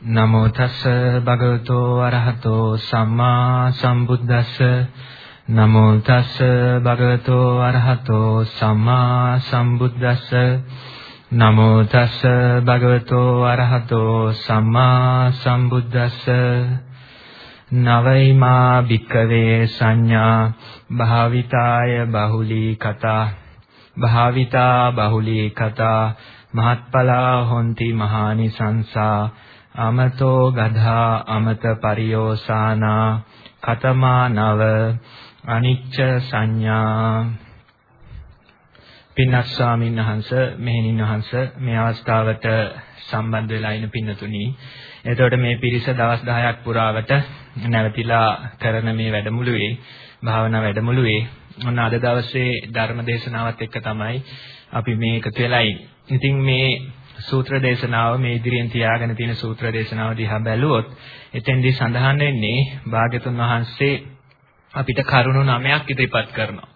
නමෝ තස් භගවතෝ අරහතෝ සම්මා සම්බුද්දස්ස. නමෝ තස් භගවතෝ අරහතෝ සම්මා සම්බුද්දස්ස. නමෝ තස් භගවතෝ අරහතෝ සම්මා සම්බුද්දස්ස. නවයිමා භික්කවේ සංඥා භාවිතාය බහුලී කතා. භාවිතා බහුලී කතා. මහත්ඵලා හොಂತಿ මහානි සංසා අමතෝ ගධා අමත පරියෝසානා කතමා නව අනිච්ච සංඥා. පින්නත් ස්වාමීන් වහන්ස මෙහෙණින් වහන්ස මේ අවස්ථාවට සම්බන්ධ වෙලා ඉන්න පින්නතුනි. එතකොට මේ පිරිස දවස් 10ක් පුරාවට නැවතිලා කරන මේ වැඩමුළුවේ භාවනා වැඩමුළුවේ ඔන්න අද දවසේ ධර්ම දේශනාවත් එක්ක තමයි අපි මේ එකතු වෙලා ඉතින් මේ සූත්‍ර දේශනාව මේ ඉදිරියෙන් තියාගෙන තියෙන සූත්‍ර දේශනාව දිහා බැලුවොත් එතෙන්දී සඳහන් වෙන්නේ භාග්‍යතුන් වහන්සේ අපිට කරුණු නමයක් ඉදිරිපත් කරනවා.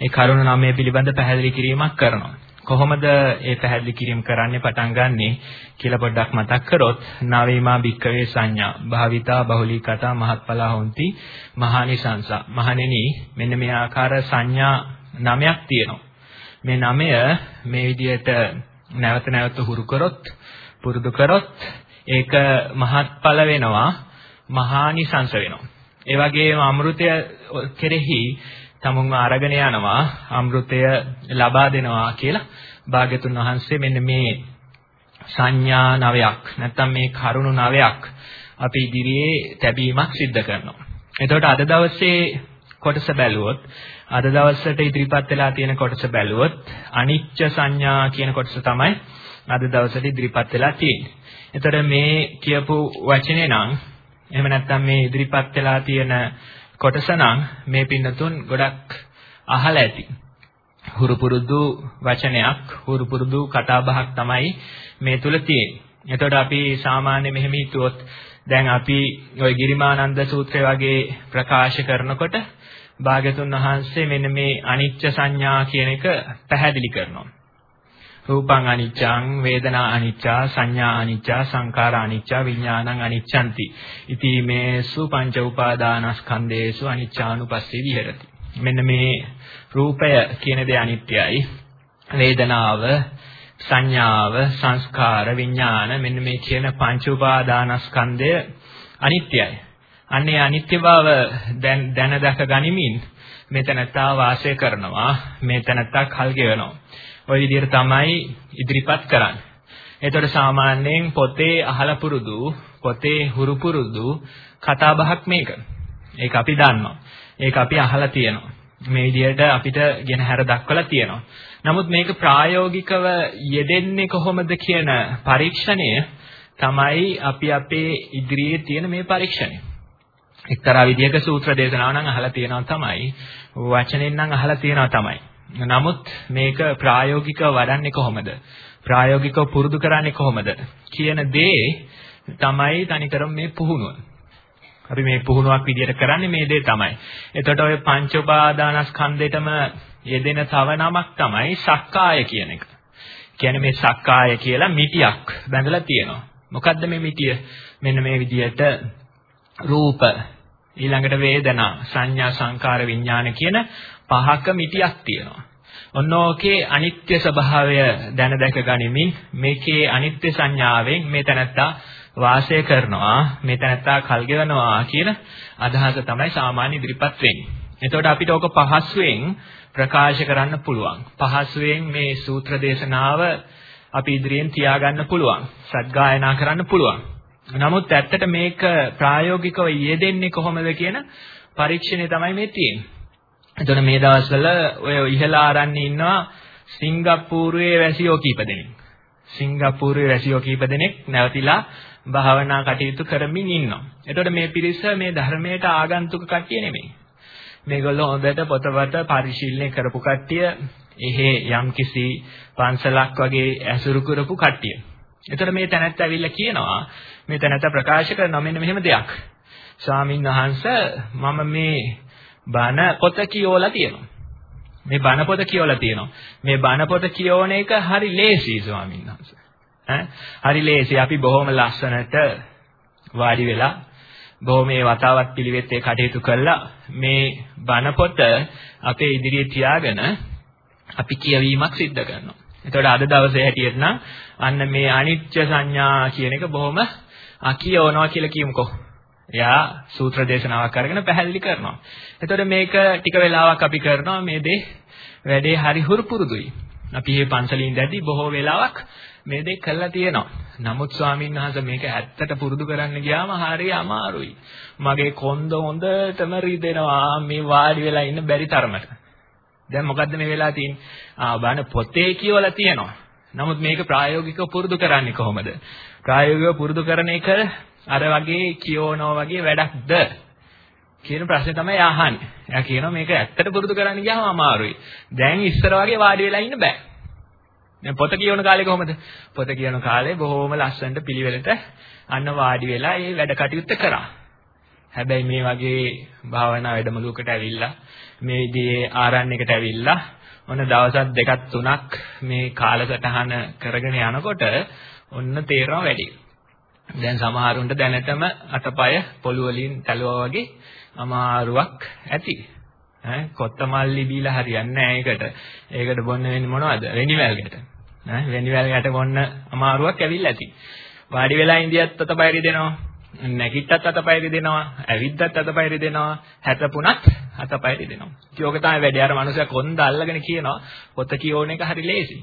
ඒ කරුණු නමය පිළිබඳ පැහැදිලි කිරීමක් කරනවා. කොහොමද ඒ පැහැදිලි කිරීම කරන්නේ පටන් ගන්නෙ කියලා පොඩ්ඩක් මතක් කරොත් නාවීමා භික්කවේ සංඥා භාවිතා බහුලී කතා මහත්ඵලා හොಂತಿ මහානිසංස මහණෙනි මෙන්න මේ ආකාර සංඥා නමයක් තියෙනවා මේ නමය මේ විදිහට නැවත නැවත හුරු කරොත් පුරුදු කරොත් ඒක මහත්ඵල වෙනවා මහානිසංස වෙනවා ඒ වගේම අමෘතය කෙරෙහි තමුන්ව අරගෙන යනවා අමෘතය ලබා දෙනවා කියලා භාග්‍යතුන් වහන්සේ මෙන්න මේ සංඥා නවයක් නැත්තම් මේ කරුණු නවයක් අපි ඉදිරියේ තැබීමක් සිද්ධ කරනවා. එතකොට අද දවසේ කොටස බැලුවොත් අද දවසට ඉදිරිපත් වෙලා තියෙන කොටස බැලුවොත් අනිච්ච සංඥා කියන කොටස තමයි අද දවසට ඉදිරිපත් වෙලා තියෙන්නේ. එතකොට මේ කියපු වචනේ නම් එහෙම නැත්නම් මේ ඉදිරිපත් වෙලා තියෙන කොටස නම් මේ පින්නතුන් ගොඩක් අහලා ඇති. හුරු පුරුදු වචනයක්, හුරු පුරුදු කතාබහක් තමයි මේ තුල තියෙන්නේ. එතකොට අපි සාමාන්‍ය මෙහෙම හිතුවොත් දැන් අපි ওই ගිරිමානන්ද සූත්‍රය වගේ ප්‍රකාශ කරනකොට භාග්‍යතුන් වහන්සේ මෙන්න මේ අනිච්ච සංඥා කියන එක පැහැදිලි කරනවා. රූපං අනිච්චං වේදනා අනිච්චා සංඥා අනිච්චා සංඛාරා අනිච්චා විඥානං අනිච්ඡanti. ඉති මේසු පංච උපාදානස්කන්ධේසු අනිච්චානුපස්සී විහෙරති. මෙන්න මේ රූපය කියන දේ අනිත්‍යයි. වේදනාව සංඥාව සංස්කාර විඥාන මෙන්න මේ කියන පංච උපාදානස්කන්ධය අනිත්‍යයි. අන්නේ අනිත්‍ය බව දැන් දැන දැක ගනිමින් මෙතනත්තා වාසය කරනවා මෙතනත්තා කල් ගෙවනවා ওই විදිහට තමයි ඉදිරිපත් කරන්නේ. එතකොට සාමාන්‍යයෙන් පොතේ අහලා පුරුදු පොතේ හුරු පුරුදු කතා බහක් මේක. ඒක අපි දන්නවා. ඒක අපි අහලා තියෙනවා. මේ විදිහට අපිට ගෙන හැර දක්වලා තියෙනවා. නමුත් මේක ප්‍රායෝගිකව යෙදෙන්නේ කොහොමද කියන පරීක්ෂණය තමයි අපි අපේ ඉදිරියේ තියෙන මේ පරීක්ෂණය. එක්තරා විදිහක සූත්‍ර දේශනාව නම් අහලා තියෙනවා තමයි. වචනෙන් නම් අහලා තියෙනවා තමයි. නමුත් මේක ප්‍රායෝගිකව වඩන්නේ කොහොමද? ප්‍රායෝගිකව පුරුදු කරන්නේ කොහොමද? කියන දේ තමයි තනිකරම මේ පුහුණුව. අපි මේ පුහුණුවක් විදියට කරන්නේ මේ දේ තමයි. එතකොට ඔය පංච උපාදානස්කන්ධෙටම යෙදෙන තව නමක් තමයි සක්කාය කියන එක. කියන්නේ මේ සක්කාය කියලා මිටියක් බැඳලා තියෙනවා. මොකද්ද මේ මිටිය? මෙන්න මේ විදියට රූප ඊළඟට වේදනා සංඥා සංකාර විඥාන කියන පහක මිටියක් තියෙනවා. ඔන්න ඕකේ අනිත්‍ය ස්වභාවය දැන දැක ගනිමින් මේකේ අනිත්‍ය සංඥාවෙන් මේ තැනත්තා වාසය කරනවා මේ තැනත්තා කල් ගෙවනවා කියන අදහස තමයි සාමාන්‍ය ඉදිරිපත් වෙන්නේ. එතකොට අපිට ඕක පහසුවෙන් ප්‍රකාශ කරන්න පුළුවන්. පහසුවෙන් මේ සූත්‍ර දේශනාව අපි ඉදිරියෙන් තියාගන්න පුළුවන්. සත්ගායනා කරන්න පුළුවන්. නමුත් ඇත්තට මේක ප්‍රායෝගිකව යෙදෙන්නේ කොහොමද කියන පරීක්ෂණය තමයි මේ තියෙන්නේ. එතකොට මේ දවස්වල ඔය ඉහළ ආරන්නේ ඉන්නවා සිංගප්පූරුවේ වැසියෝ කීප දෙනෙක්. සිංගප්පූරුවේ වැසියෝ කීප දෙනෙක් නැවතිලා භාවනා කටයුතු කරමින් ඉන්නවා. එතකොට මේ පිරිස මේ ධර්මයට ආගන්තුක කට්ටිය නෙමෙයි. මේගොල්ලෝ හොඳට පොතපත පරිශීලනය කරපු කට්ටිය, එහෙ යම්කිසි පන්සලක් වගේ ඇසුරු කරපු කට්ටිය. එතකොට මේ තැනැත්ත ඇවිල්ලා කියනවා මේ තැනැත්ත ප්‍රකාශ කරනවා මෙන්න මෙහෙම දෙයක්. ස්වාමින් වහන්සේ මම මේ බණ පොත කියවලා තියෙනවා. මේ බණ පොත කියවලා තියෙනවා. මේ බණ පොත කියවන එක හරි ලේසි ස්වාමීන් වහන්සේ. ඈ හරි ලේසි. අපි බොහොම ලස්සනට වාඩි වෙලා බොහොම මේ වතාවත් පිළිවෙත් ඒ කටයුතු කළා මේ බණ පොත අපේ ඉදිරියේ තියාගෙන අපි කියවීමක් සිද්ධ කරනවා. එතකොට අද දවසේ හැටියට නම් අන්න මේ අනිත්‍ය සංඥා කියන එක බොහොම අකියවනවා කියලා කියමුකෝ. එයා සූත්‍ර දේශනාවක් අරගෙන පැහැදිලි කරනවා. එතකොට මේක ටික වෙලාවක් අපි කරනවා මේ දේ වැඩේ හරි හුරු පුරුදුයි. අපි මේ පන්සලින් දැදි බොහෝ වෙලාවක් මේ දේ කළා තියෙනවා. නමුත් ස්වාමීන් වහන්සේ මේක ඇත්තට පුරුදු කරන්න ගියාම හරිය අමාරුයි. මගේ කොන්ද හොඳටම රිදෙනවා මේ වාඩි වෙලා ඉන්න බැරි තරමට. දැන් මොකද්ද මේ වෙලා තියෙන්නේ? ආ බණ පොතේ කියවලා තියෙනවා. නමුත් මේක ප්‍රායෝගිකව පුරුදු කරන්නේ කොහොමද? ප්‍රායෝගිකව පුරුදු කරන එක අර වගේ කියවනවා වගේ වැඩක්ද? කියන ප්‍රශ්නේ තමයි අහන්නේ. එයා කියනවා මේක ඇත්තට පුරුදු කරන්න ගියාම අමාරුයි. දැන් ඉස්සර වගේ වාඩි වෙලා ඉන්න බෑ. දැන් පොත කියවන කාලේ කොහොමද? පොත කියවන කාලේ බොහොම ලස්සනට පිළිවෙලට අන්න වාඩි වෙලා ඒ වැඩ කටයුත්ත කරා. හැබැයි මේ වගේ භාවනා වැඩමුළුවකට ඇවිල්ලා මේ විදිහේ ආරණ්‍යයකට ඇවිල්ලා ඔන්න දවසක් දෙකක් තුනක් මේ කාලසටහන කරගෙන යනකොට ඔන්න තේරෙනවා වැඩි. දැන් සමහරුන්ට දැනටම අතපය පොළු වලින් තැලුවා වගේ අමාරුවක් ඇති. ඈ කොත්තමල්ලි බීලා හරියන්නේ නැහැ ඒකට. ඒකට බොන්න වෙන්නේ මොනවද? වෙනිවැල්කට. ඈ වෙනිවැල්කට බොන්න අමාරුවක් ඇවිල්ලා ඇති. වාඩි වෙලා ඉඳියත් අතපය රිදෙනවා. නැගිට්ටත් අතපය රිදෙනවා. ඇවිද්දත් අතපය රිදෙනවා. හැතපුණත් අතපය රිදෙනවා. ඉතින් ඕක තමයි වැඩි. අර මනුස්සයා කොන්ද අල්ලගෙන කියනවා පොත කියෝන එක හරි ලේසි.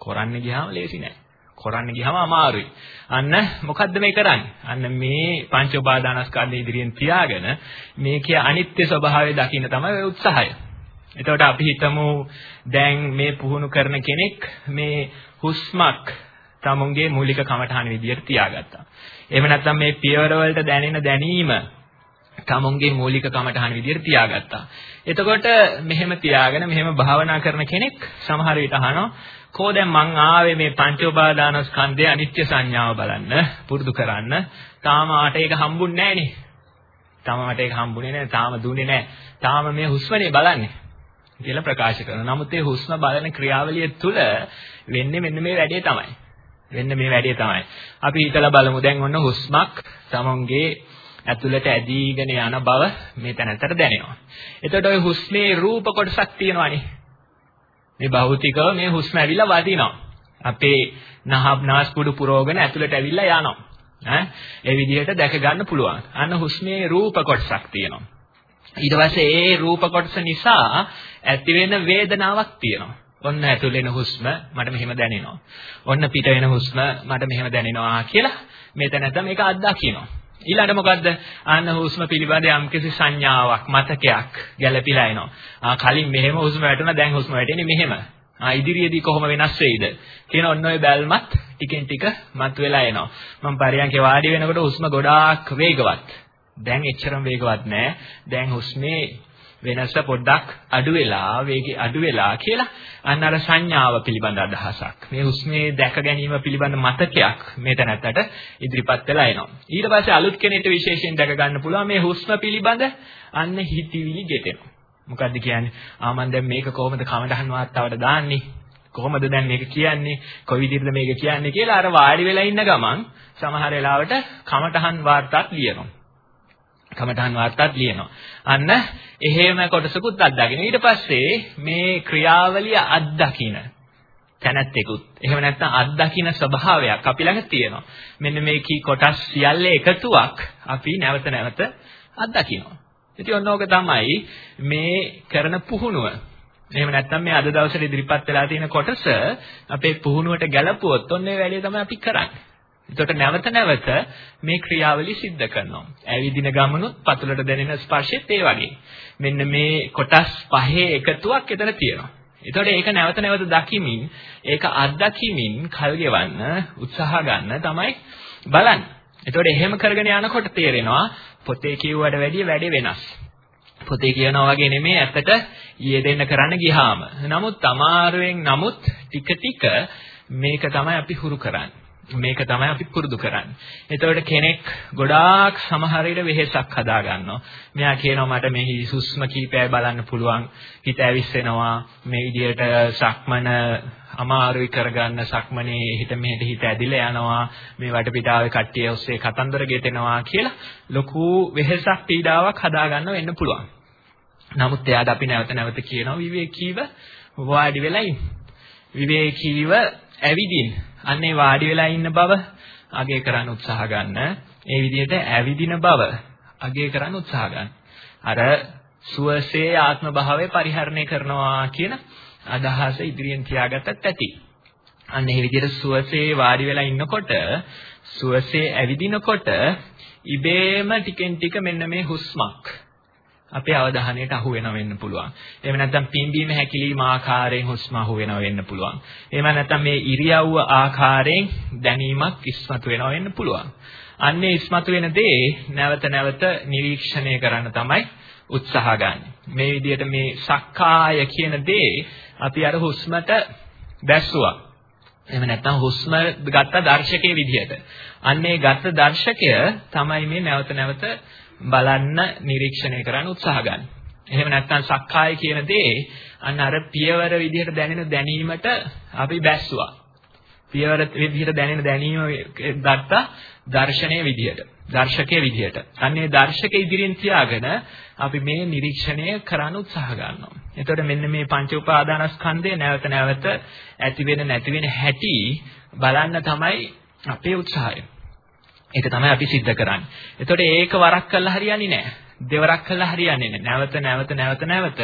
කරන්න ගියාම ලේසි නෑ. කරන්න ගියාම අමාරුයි. අන්න මොකද්ද මේ කරන්නේ? අන්න මේ පංච උපාදානස්කන්ධ ඉදිරියෙන් තියාගෙන මේකේ අනිත්‍ය ස්වභාවය දකින්න තමයි උත්සාහය. එතකොට අපි හිතමු දැන් මේ පුහුණු කරන කෙනෙක් මේ හුස්මක් තමුන්ගේ මූලික කමඨහන විදියට තියාගත්තා. එහෙම නැත්නම් මේ පියවර වලට දැනෙන දැනීම තමුන්ගේ මූලික කමඨහන විදියට තියාගත්තා. එතකොට මෙහෙම තියාගෙන මෙහෙම භාවනා කරන කෙනෙක් සමහර විට අහනවා කෝ දැන් මං ආවේ මේ පංච උපාදානස්කන්ධයේ අනිත්‍ය සංඥාව බලන්න පුරුදු කරන්න. තාම ආට ඒක හම්බුන්නේ නැහනේ. තාම මට ඒක හම්බුනේ නැහැ. තාම දුන්නේ නැහැ. තාම මේ හුස්මනේ බලන්නේ. කියලා ප්‍රකාශ කරනවා. නමුත් මේ හුස්ම බලන ක්‍රියාවලිය තුළ වෙන්නේ මෙන්න මේ වැඩේ තමයි. වෙන්න මේ වැඩේ තමයි. අපි හිතලා බලමු දැන් ඔන්න හුස්මක් තමන්ගේ ඇතුළට ඇදීගෙන යන බව මේ තැනතර දැනෙනවා. එතකොට ওই හුස්මේ රූප කොටසක් තියෙනවානේ. මේ භෞතිකව මේ හුස්ම ඇවිල්ලා වදිනවා. අපේ නහබ් නාස්පුඩු පුරවගෙන ඇතුළට ඇවිල්ලා යනවා. ඈ ඒ විදිහට දැක ගන්න පුළුවන්. අන්න හුස්මේ රූප කොටසක් තියෙනවා. ඊට පස්සේ ඒ රූප කොටස නිසා ඇති වෙන වේදනාවක් තියෙනවා. ඔන්න ඇතුළේන හුස්ම මට මෙහෙම දැනෙනවා. ඔන්න පිට වෙන හුස්ම මට මෙහෙම දැනෙනවා කියලා මෙතන නැත්නම් මේක අත්දකින්නවා. ඊළඟ මොකද්ද? අන්න හුස්ම පිළිබඳ යම්කිසි සංඥාවක්, මතකයක් ගැළපිලා එනවා. ආ කලින් මෙහෙම හුස්ම වැටුණා දැන් හුස්ම වැටෙන්නේ මෙහෙම. ආ ඉදිරියේදී කොහොම වෙනස් වෙයිද? කියන ඔන්න ඔය බැල්මත් ටිකෙන් ටික මතුවලා එනවා. මම පරියන්කේ වාඩි වෙනකොට හුස්ම ගොඩාක් වේගවත්. දැන් එච්චරම වේගවත් නෑ. දැන් හුස්මේ වෙනස පොඩ්ඩක් අඩු වෙලා වේගය අඩු වෙලා කියලා අන්න අර සංඥාව පිළිබඳ අදහසක්. මේ හුස්මේ දැක ගැනීම පිළිබඳ මතකයක් මේ තැනත්තට ඉදිරිපත් වෙලා එනවා. ඊට පස්සේ අලුත් කෙනෙක්ට විශේෂයෙන් දැක ගන්න පුළුවන් මේ හුස්ම පිළිබඳ අන්න හිතවිලි ගෙතෙනවා. මොකද්ද කියන්නේ? ආ මම දැන් මේක කොහොමද කමඩහන් වාර්තාවට දාන්නේ? කොහොමද දැන් මේක කියන්නේ? කොයි විදිහටද මේක කියන්නේ කියලා අර වාඩි වෙලා ඉන්න ගමන් සමහර වෙලාවට කමටහන් වාර්තාත් ලියනවා. කමඨහන් වාර්තාත් ලියනවා. අන්න එහෙම කොටසකුත් අත්දකින්න. ඊට පස්සේ මේ ක්‍රියාවලිය අත්දකින්න තැනැත්තෙකුත් එහෙම නැත්නම් අත්දකින්න ස්වභාවයක් අපි ළඟ තියෙනවා. මෙන්න මේ කී කොටස් සියල්ලේ එකතුවක් අපි නැවත නැවත අත්දකින්නවා. ඉතින් ඔන්න ඕක තමයි මේ කරන පුහුණුව. එහෙම නැත්නම් මේ අද දවසේ ඉදිරිපත් වෙලා තියෙන කොටස අපේ පුහුණුවට ගැලපුවොත් ඔන්න ඒ වැඩේ තමයි අපි කරන්නේ. එතකොට නැවත නැවත මේ ක්‍රියාවලිය සිද්ධ කරනවා. ඇවිදින ගමනුත් පතුලට දැනෙන ස්පර්ශෙත් ඒ වගේ. මෙන්න මේ කොටස් පහේ එකතුවක් එතන තියෙනවා. එතකොට ඒක නැවත නැවත දකිමින් ඒක අත්දැකීමින් කල් ගෙවන්න උත්සාහ ගන්න තමයි බලන්නේ. එතකොට එහෙම කරගෙන යනකොට තේරෙනවා පොතේ කියුවට වැඩිය වැඩේ වෙනස්. පොතේ කියනවා වගේ නෙමෙයි ඇත්තට යෙදෙන්න කරන්න ගියාම. නමුත් අමාරුවෙන් නමුත් ටික ටික මේක තමයි අපි හුරු කරන්නේ. මේක තමයි අපි පුරුදු කරන්නේ. එතකොට කෙනෙක් ගොඩාක් සමහර විට වෙහෙසක් හදා ගන්නවා. මෙයා කියනවා මට මේ හුස්ම කීපයයි බලන්න පුළුවන්. හිත ඇවිස්සෙනවා. මේ විදිහට සක්මන අමාරුයි කරගන්න සක්මනේ හිත මෙහෙට හිත ඇදිලා යනවා. මේ වටපිටාවේ කට්ටිය ඔස්සේ කතන්දර ගෙතෙනවා කියලා ලොකු වෙහෙසක් පීඩාවක් හදා ගන්න වෙන්න පුළුවන්. නමුත් එයාට අපි නැවත නැවත කියනවා විවේකීව වාඩි වෙලා ඉන්න. විවේකීව ඇවිදින්න. අන්නේ වාඩි වෙලා ඉන්න බව අගය කරන්න උත්සාහ ගන්න. ඒ විදිහට ඇවිදින බව අගය කරන්න උත්සාහ ගන්න. අර සුවසේ ආත්ම භාවය පරිහරණය කරනවා කියන අදහස ඉදිරියෙන් තියාගත්තත් ඇති. අන්න ඒ විදිහට සුවසේ වාඩි වෙලා ඉන්නකොට සුවසේ ඇවිදිනකොට ඉබේම ටිකෙන් ටික මෙන්න මේ හුස්මක් අපේ අවධානයට අහු වෙනව වෙන්න පුළුවන්. එහෙම නැත්නම් පිම්බීම හැකිලිම ආකාරයෙන් හුස්ම අහු වෙනව වෙන්න පුළුවන්. එහෙම නැත්නම් මේ ඉරියව්ව ආකාරයෙන් දැනීමක් ඉස්මතු වෙනව වෙන්න පුළුවන්. අන්නේ ඉස්මතු වෙන දේ නැවත නැවත නිරීක්ෂණය කරන්න තමයි උත්සාහ ගන්න. මේ විදිහට මේ සක්කාය කියන දේ අපි අර හුස්මට දැස්සුවා. එහෙම නැත්නම් හුස්ම ගත්ත දර්ශකයේ විදිහට. අන්නේ ගත්ත දර්ශකය තමයි මේ නැවත නැවත බලන්න නිරීක්ෂණය කරන්න උත්සාහ ගන්න. එහෙම නැත්නම් සක්කාය කියන දේ අන්න අර පියවර විදිහට දැනෙන දැනීමට අපි බැස්සුවා. පියවර විදිහට දැනෙන දැනීම ගත්තා දර්ශනීය විදිහට. දර්ශකයේ විදිහට. අන්නේ දර්ශක ඉදිරියෙන් තියාගෙන අපි මේ නිරීක්ෂණය කරන්න උත්සාහ ගන්නවා. එතකොට මෙන්න මේ පංච උපාදානස්කන්ධය නැවත නැවත ඇති වෙන නැති වෙන හැටි බලන්න තමයි අපේ උත්සාහය. ඒක තමයි අපි සිද්ධ කරන්නේ. එතකොට ඒක වරක් කළා හරියන්නේ නැහැ. දෙවරක් කළා හරියන්නේ නැහැ. නැවත නැවත නැවත නැවත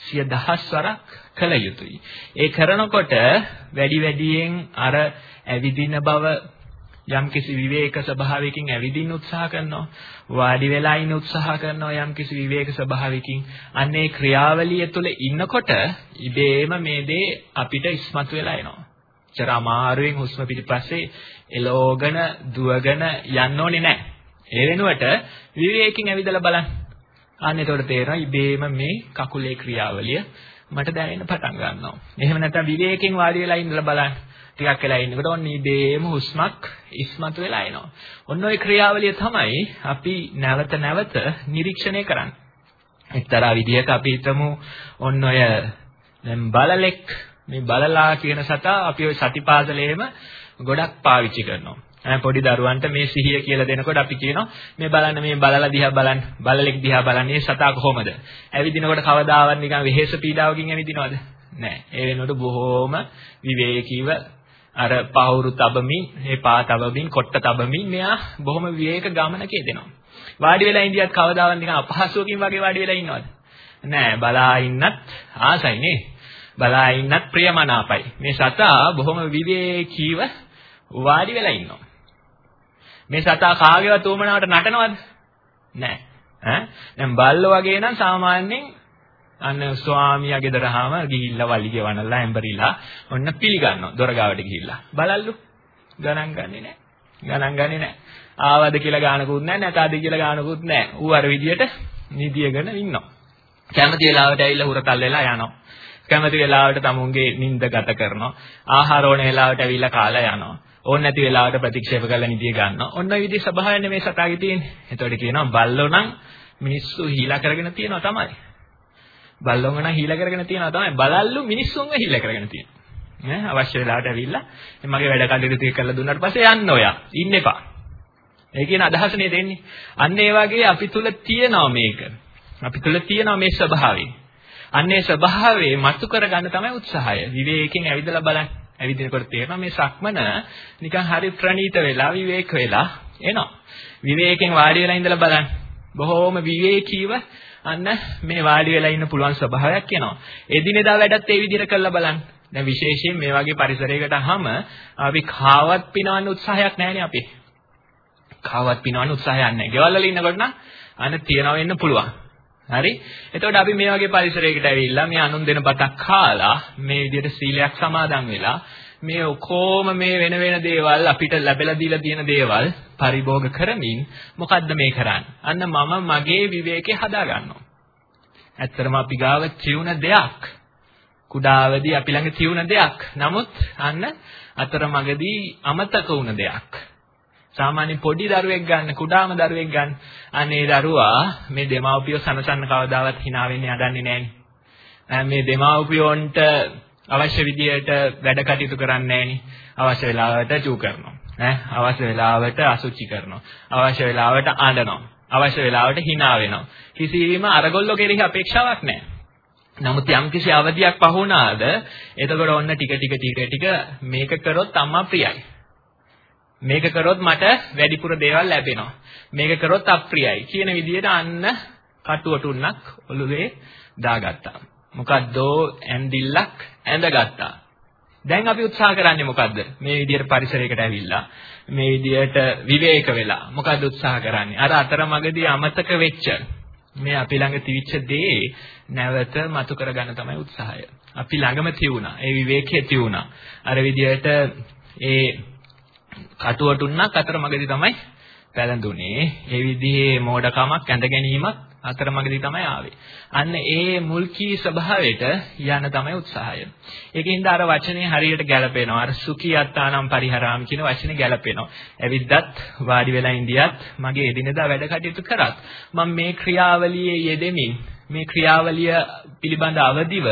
සිය දහස් වරක් කළ යුතුයි. ඒ කරනකොට වැඩි වැඩියෙන් අර ඇවිදින බව යම්කිසි විවේක ස්වභාවයකින් ඇවිදින්න උත්සාහ කරනවා වාඩි වෙලා ඉන්න උත්සාහ කරනවා යම්කිසි විවේක ස්වභාවයකින් අන්නේ ක්‍රියාවලිය තුළ ඉන්නකොට ඉබේම මේ දේ අපිට ඉස්මතු වෙලා එනවා චර අමාරුවෙන් හුස්ම පිටිපස්සේ එලෝගෙන දුවගෙන යන්න ඕනේ නැහැ. ඒ වෙනුවට විවේකයෙන් ඇවිදලා බලන්න. අන්න එතකොට තේරෙනවා ඉබේම මේ කකුලේ ක්‍රියාවලිය මට දැනෙන්න පටන් ගන්නවා. එහෙම නැත්නම් විවේකයෙන් වාඩි වෙලා ඉඳලා බලන්න. ටිකක් වෙලා ඉන්නකොට ඔන්න ඉබේම හුස්මක් ඉස්මතු වෙලා එනවා. ඔන්න ඔය ක්‍රියාවලිය තමයි අපි නැවත නැවත නිරීක්ෂණය කරන්නේ. එක්තරා විදිහක අපි හිතමු ඔන්න ඔය දැන් බලලෙක් මේ බලලා කියන සතා අපි ওই සතිපාසලේම ගොඩක් පාවිච්චි කරනවා. පොඩි දරුවන්ට මේ සිහිය කියලා දෙනකොට අපි කියනවා මේ බලන්න මේ බලලා දිහා බලන්න බලලෙක් දිහා බලන්න මේ සතා කොහොමද? ඇවිදිනකොට කවදාවත් නිකන් වෙහෙස පීඩාවකින් ඇවිදිනවද? නෑ. ඒ වෙනකොට බොහෝම විවේකීව අර පහුරු තබමින්, මේ පා තබමින්, කොට්ට තබමින් මෙයා බොහොම විවේක ගමනක යෙදෙනවා. වාඩි වෙලා ඉඳියත් කවදාවත් නිකන් අපහසුවකින් වගේ වාඩි වෙලා ඉන්නවද? නෑ බලා ඉන්නත් ආසයි නේ. බලා ඉන්නත් ප්‍රියමනාපයි. මේ සතා බොහොම විවේකීව වාඩි වෙලා ඉන්නවා. මේ සතා කාගේවත් උමනාවට නටනවද? නැහැ. ඈ දැන් බල්ලෝ වගේ නම් සාමාන්‍යයෙන් අන්න ස්වාමියා ගෙදරහම ගිහිල්ලා වලිගේ වනලා ඇඹරිලා ඔන්න පිළිගන්නවා දොර ගාවට ගිහිල්ලා. බලල්ලු ගණන් ගන්නේ නැහැ. ගණන් ගන්නේ නැහැ. ආවද කියලා ගානකුත් නැහැ නැතාද කියලා ගානකුත් නැහැ. ඌ අර විදියට නිදියගෙන ඉන්නවා. කැමති වෙලාවට ඇවිල්ලා හුරතල් වෙලා යනවා. කැමති වෙලාවට තමුන්ගේ නිින්ද ගත කරනවා. ආහාර ඕන වෙලාවට ඇවිල්ලා කාලා යනවා. ඕන නැති වෙලාවට ප්‍රතික්ෂේප කරලා නිදිය ගන්නවා. ඔන්න ඔය විදිහේ ස්වභාවයනේ මේ සතාගේ තියෙන්නේ. එතකොට කියනවා බල්ලෝ නම් මිනිස්සු හීලා කරගෙන තියෙනවා තමයි. බල්ලොන්ව නම් හීලා කරගෙන තියෙනවා තමයි. බලල්ලු මිනිස්සුන්ව හීලා කරගෙන තියෙනවා. නේ අවශ්‍ය වෙලාවට ඇවිල්ලා මගේ වැඩ කටයුතු ටික කරලා දුන්නාට පස්සේ යන්න ඔයා. ඉන්න එපා. ඒ කියන අදහසනේ දෙන්නේ. අන්න ඒ වගේ අපි තුල තියෙනවා මේක. අපි තුල තියෙනවා මේ ස්වභාවය. අන්නේ ස්වභාවය මතු කරගන්න තමයි උත්සාහය. විවේකයෙන් ඇවිදලා බලන්න. ඇවිදිනකොට තේරෙනවා මේ සක්මන නිකන් හරි ප්‍රණීත වෙලා විවේක වෙලා එනවා. විවේකයෙන් වාඩි වෙලා ඉඳලා බලන්න. බොහෝම විවේකීව අන්න මේ වාඩි වෙලා ඉන්න පුළුවන් ස්වභාවයක් එනවා. එදිනෙදා වැඩත් ඒ විදිහට කරලා බලන්න. දැන් විශේෂයෙන් මේ වගේ පරිසරයකට අහම අපි කාවත් පිනවන්න උත්සාහයක් නැහැනේ අපි. කාවත් පිනවන්න උත්සාහයක් නැහැ. ගෙවල් වල ඉන්නකොට නම් අන්න තියනවා වෙන්න පුළුවන්. හරි? එතකොට අපි මේ වගේ පරිසරයකට ඇවිල්ලා මේ අනුන් දෙන බතක් කාලා මේ විදිහට සීලයක් සමාදන් වෙලා මේ ඔකෝම මේ වෙන වෙන දේවල් අපිට ලැබලා දීලා තියෙන දේවල් පරිභෝග කරමින් මොකද්ද මේ කරන්නේ? අන්න මම මගේ විවේකේ හදා ගන්නවා. ඇත්තටම අපි ගාව තියුණ දෙයක්. කුඩාවදී අපි ළඟ තියුණ දෙයක්. නමුත් අන්න අතරමඟදී අමතක වුණ දෙයක්. සාමාන්‍ය පොඩි දරුවෙක් ගන්න කුඩාම දරුවෙක් ගන්න. අනේ දරුවා මේ දෙමව්පියෝ සනසන්න කවදාවත් hina වෙන්නේ යඩන්නේ නැහැ මේ දෙමව්පියොන්ට අවශ්‍ය විදියට වැඩ කටයුතු කරන්නේ අවශ්‍ය වෙලාවට චූ කරනවා. ඈ අවශ්‍ය වෙලාවට අසුචි කරනවා. අවශ්‍ය වෙලාවට අඬනවා. අවශ්‍ය වෙලාවට hina වෙනවා. කිසිම අරගොල්ලෝ කෙරෙහි අපේක්ෂාවක් නැහැ නමුත් යම් කිසි අවධියක් පහ වුණාද එතකොට ඔන්න ටික ටික ටික ටික මේක කරොත් අම්මා ප්‍රියයි. මේක කරොත් මට වැඩිපුර දේවල් ලැබෙනවා. මේක කරොත් අප්‍රියයි කියන විදිහට අන්න කටුවටුන්නක් ඔළුවේ දාගත්තා. මොකද්දෝ ඇඳිල්ලක් ඇඳගත්තා. දැන් අපි උත්සාහ කරන්නේ මොකද්ද? මේ විදිහට පරිසරයකට ඇවිල්ලා මේ විදිහට විවේක වෙලා මොකද්ද උත්සාහ කරන්නේ? අර අතරමඟදී අමතක වෙච්ච මේ අපි ළඟ තිවිච්ච දේ නැවත මතු කරගන්න තමයි උත්සාහය. අපි ළඟම තියුණා. ඒ විවේකයේ තියුණා. අර විදිහට ඒ කටුවටුන්නක් අතරමඟදී තමයි පැලඳුනේ. ඒ විදිහේ මෝඩකමක් ඇඳ ගැනීමක් අතරමඟදී තමයි ආවේ. අන්න ඒ මුල්කී ස්වභාවයට යන තමයි උත්සාහය. ඒකින්ද අර වචනේ හරියට ගැලපෙනවා. අර සුඛී අත්තානම් පරිහරාම කියන වචනේ ගැලපෙනවා. ඇවිද්දත් වාඩි වෙලා ඉඳියත් මගේ එදිනදා වැඩ කටයුතු කරත් මම මේ ක්‍රියාවලියේ යෙදෙමින් මේ ක්‍රියාවලිය පිළිබඳ අවදිව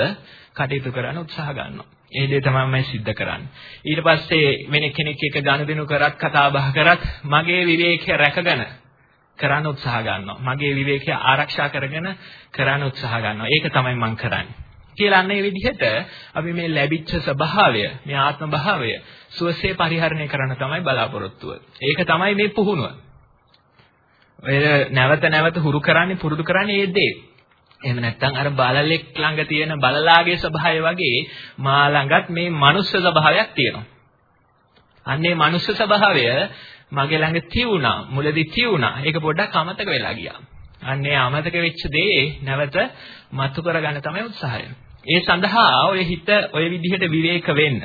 කටයුතු කරන්න උත්සාහ ගන්නවා. ඒ දේ තමයි මම සිද්ධ කරන්නේ. ඊට පස්සේ වෙන කෙනෙක් එක්ක ගනුදෙනු කරත් කතා බහ කරත් මගේ විවේකය රැකගෙන කරන්න උත්සාහ ගන්නවා. මගේ විවේකය ආරක්ෂා කරගෙන කරන්න උත්සාහ ගන්නවා. ඒක තමයි මම කරන්නේ. කියලා අන්න ඒ විදිහට අපි මේ ලැබිච්ච ස්වභාවය, මේ ආත්ම භාවය සුවසේ පරිහරණය කරන්න තමයි බලාපොරොත්තුව. ඒක තමයි මේ පුහුණුව. ඔය නැවත නැවත හුරු කරන්නේ පුරුදු කරන්නේ ඒ දේ. එහෙම නැත්නම් අර බලලෙක් ළඟ තියෙන බලලාගේ ස්වභාවය වගේ මා ළඟත් මේ මනුස්ස ස්වභාවයක් තියෙනවා. අන්නේ මනුස්ස ස්වභාවය මගේ ළඟ තියුණා, මුලදී තියුණා. ඒක පොඩ්ඩක් අමතක වෙලා ගියා. අන්නේ අමතක වෙච්ච දේ නැවත මතු කරගන්න තමයි උත්සාහය. ඒ සඳහා ඔය හිත ඔය විදිහට විවේක වෙන්න.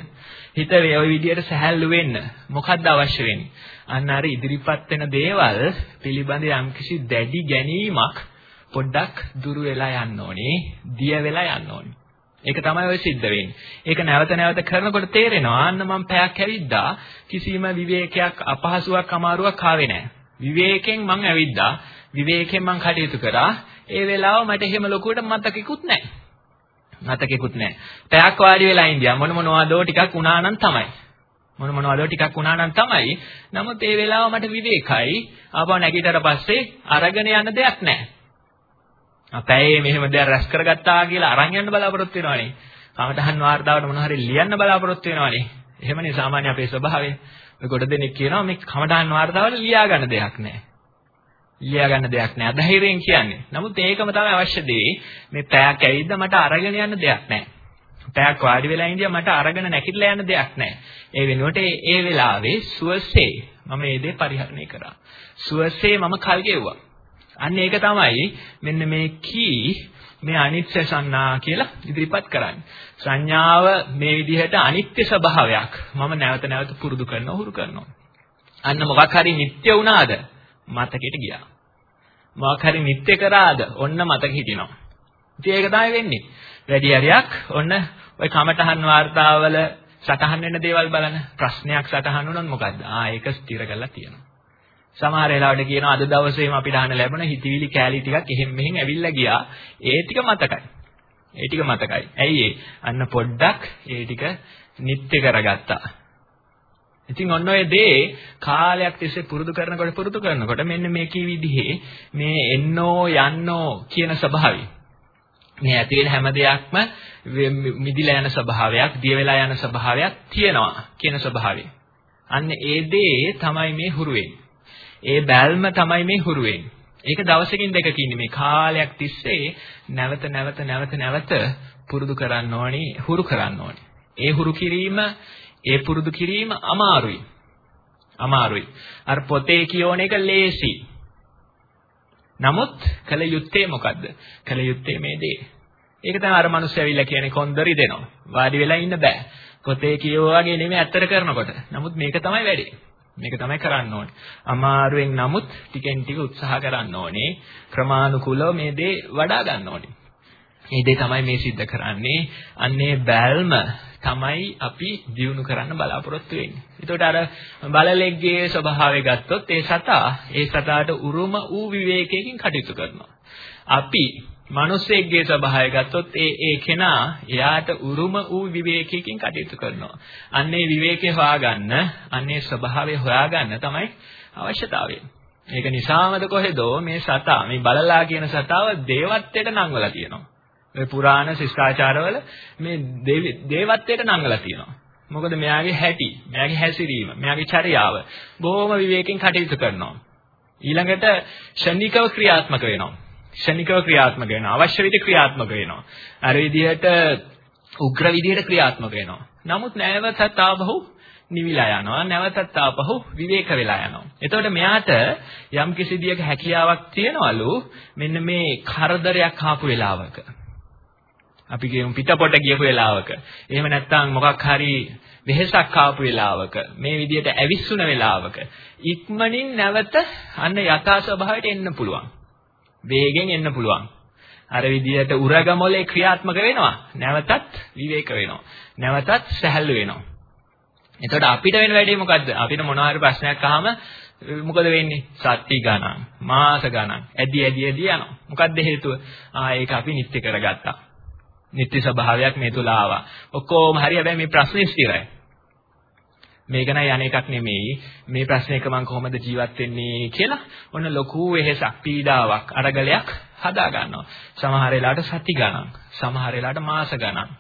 හිත ඔය විදිහට සැහැල්ලු වෙන්න මොකක්ද අවශ්‍ය වෙන්නේ? අන්න අර ඉදිරිපත් වෙන දේවල් පිළිබඳ යම්කිසි දැඩි ගැනීමක් පොඩ්ඩක් දුරු වෙලා යන්න ඕනේ, දිය වෙලා යන්න ඕනේ. ඒක තමයි ඔය සිද්ධ වෙන්නේ. ඒක නැවත නැවත කරනකොට තේරෙනවා අන්න මම පැයක් ඇවිද්දා කිසිම විවේකයක් අපහසුාවක් අමාරුවක් ආවේ නැහැ. විවේකයෙන් මං ඇවිද්දා විවේකයෙන් මං කටයුතු කරා. ඒ වෙලාව මට එහෙම ලොකුවට මතකෙකුත් නැහැ. මතකෙකුත් නැහැ. පැයක් වාඩි වෙලා ඉඳියා මොන මොනවදෝ ටිකක් උනා නම් තමයි. මොන මොනවදෝ ටිකක් උනා නම් තමයි. නමුත් ඒ වෙලාව මට විවේකයි. ආපහු නැගිටතර පස්සේ අරගෙන යන්න දෙයක් නැහැ. අපෑයේ මෙහෙම දෙයක් රැස් කරගත්තා කියලා අරන් යන්න බලාපොරොත්තු වෙනවනේ. කමතහන් වාර්තාවට මොන හරි ලියන්න බලාපොරොත්තු වෙනවනේ. එහෙමනේ සාමාන්‍ය අපේ ස්වභාවය. ඔය කොට දෙනෙක් කියනවා මේ කමතහන් වාර්තාවල ලියා ගන්න දෙයක් නැහැ. ලියා ගන්න දෙයක් නැහැ. අධෛර්යයෙන් කියන්නේ. නමුත් ඒකම තමයි අවශ්‍ය දේ. මේ පැයක් ඇවිද්ද මට අරගෙන යන්න දෙයක් නැහැ. පැයක් වාඩි වෙලා ඉඳියා මට අරගෙන නැගිටලා යන්න දෙයක් නැහැ. ඒ වෙනුවට ඒ වෙලාවේ සුවසේ මම මේ දේ පරිහරණය කරා. සුවසේ මම කල් ගෙවුවා. අන්න ඒක තමයි මෙන්න මේ කී මේ අනිත්‍ය සංඥා කියලා ඉදිරිපත් කරන්නේ. සංඥාව මේ විදිහට අනිත්‍ය ස්වභාවයක් මම නැවත නැවත පුරුදු කරනවා හුරු කරනවා. අන්න මොකක් හරි නිට්ටය වුණාද මතකෙට ගියා. මොකක් හරි නිට්ටය කරාද ඔන්න මතක හිටිනවා. ඉතින් ඒක තමයි වෙන්නේ. වැඩි හරියක් ඔන්න ওই කමටහන් වාර්තාවල සටහන් වෙන දේවල් බලන ප්‍රශ්නයක් සටහන් වුණොත් මොකද්ද? ආ ඒක ස්ථිර කරලා තියෙනවා. සමහර වෙලාවට කියනවා අද දවසේම අපිට අහන්න ලැබුණ හිතවිලි කෑලි ටිකක් එහෙම් මෙහෙන් ඇවිල්ලා ගියා. ඒ ටික මතකයි. ඒ ටික මතකයි. ඇයි අන්න පොඩ්ඩක් ඒ ටික නිත්‍ය කරගත්තා. ඉතින් ඔන්න ඔය දේ කාලයක් තිස්සේ පුරුදු කරනකොට පුරුදු කරනකොට මෙන්න මේ කී විදිහේ මේ එන්නෝ යන්නෝ කියන ස්වභාවය මේ ඇති වෙන හැම දෙයක්ම මිදිලා යන ස්වභාවයක්, දිය වෙලා යන ස්වභාවයක් තියෙනවා කියන ස්වභාවය. අන්න ඒ දේ තමයි මේ හුරු වෙන්නේ. ඒ බැල්ම තමයි මේ හුරු ඒක දවසකින් දෙකකින් මේ කාලයක් තිස්සේ නැවත නැවත නැවත නැවත පුරුදු කරන්න ඕනේ, හුරු කරන්න ඕනේ. ඒ හුරු කිරීම, ඒ පුරුදු කිරීම අමාරුයි. අමාරුයි. අර පොතේ කියෝන එක ලේසි. නමුත් කල යුත්තේ මොකද්ද? කල යුත්තේ මේ දේ. ඒක තමයි අර මිනිස්සු ඇවිල්ලා කියන්නේ කොන්දරි දෙනවා. වාඩි වෙලා ඉන්න බෑ. පොතේ කියෝවාගේ නෙමෙයි ඇත්තට කරනකොට. නමුත් මේක තමයි වැඩේ. මේක තමයි කරන්න ඕනේ. අමාරුවෙන් නමුත් ටිකෙන් ටික උත්සාහ කරන්න ඕනේ. ක්‍රමානුකූලව මේ දේ වඩා ගන්න ඕනේ. මේ දේ තමයි මේ සිද්ධ කරන්නේ. අන්නේ බැල්ම තමයි අපි දියුණු කරන්න බලාපොරොත්තු වෙන්නේ. ඒතකොට අර බලලෙක්ගේ ස්වභාවය ගත්තොත් ඒ සතා ඒ සතාට උරුම වූ විවේකයෙන් කටයුතු කරනවා. අපි මිනිස්සෙක්ගේ ස්වභාවය ගත්තොත් ඒ ඒ කෙනා එයාට උරුම වූ විවේකයෙන් කටයුතු කරනවා. අන්නේ විවේකේ හොයාගන්න, අන්නේ ස්වභාවය හොයාගන්න තමයි අවශ්‍යතාවය. ඒක නිසාමද කොහෙදෝ මේ සතා මේ බලලා කියන සතාව දේවත්වයට නංවලා තියෙනවා. මේ පුරාණ ශිෂ්ටාචාරවල මේ දේවත්වයට නංගලා තියෙනවා. මොකද මෙයාගේ හැටි, මෙයාගේ හැසිරීම, මෙයාගේ චර්යාව බොහොම විවේකයෙන් කටයුතු කරනවා. ඊළඟට ෂණිකව ක්‍රියාත්මක වෙනවා. ෂණිකව ක්‍රියාත්මක වෙනවා. අවශ්‍ය විදිහට ක්‍රියාත්මක වෙනවා. අර විදිහට උග්‍ර විදිහට ක්‍රියාත්මක වෙනවා. නමුත් නැවතත් ආපහු නිවිලා යනවා. නැවතත් ආපහු විවේක වෙලා යනවා. එතකොට මෙයාට යම් කිසි දියක හැකියාවක් තියනවලු මෙන්න මේ කරදරයක් ආපු වෙලාවක. අපි කියමු පිටපොට ගියපු වෙලාවක. එහෙම නැත්නම් මොකක් හරි වෙහෙසක් ආපු වෙලාවක මේ විදිහට ඇවිස්සුන වෙලාවක ඉක්මනින් නැවත අන්න යථා ස්වභාවයට එන්න පුළුවන්. වේගෙන් එන්න පුළුවන්. අර විදිහට උරගමොලේ ක්‍රියාත්මක වෙනවා. නැවතත් විවේක වෙනවා. නැවතත් සැහැල්ලු වෙනවා. එතකොට අපිට වෙන වැඩේ මොකද්ද? අපිට මොනවා හරි ප්‍රශ්නයක් අහම මොකද වෙන්නේ? සත්‍ය ගණන්, මාස ගණන්, ඇදි ඇදි ඇදි යනවා. මොකද්ද හේතුව? ආ ඒක අපි නිත්‍ය කරගත්තා. නිත්‍ය ස්වභාවයක් මේ තුල ආවා. ඔක්කොම හරි හැබැයි මේ ප්‍රශ්නේ ස්ථිරයි. මේක නයි අනේකක් නෙමෙයි. මේ ප්‍රශ්නේක මම කොහොමද ජීවත් වෙන්නේ කියලා ඔන්න ලොකු වෙහෙසක් පීඩාවක් අරගලයක් හදා ගන්නවා. සමහර වෙලාවට සති ගණන්, සමහර වෙලාවට මාස ගණන්.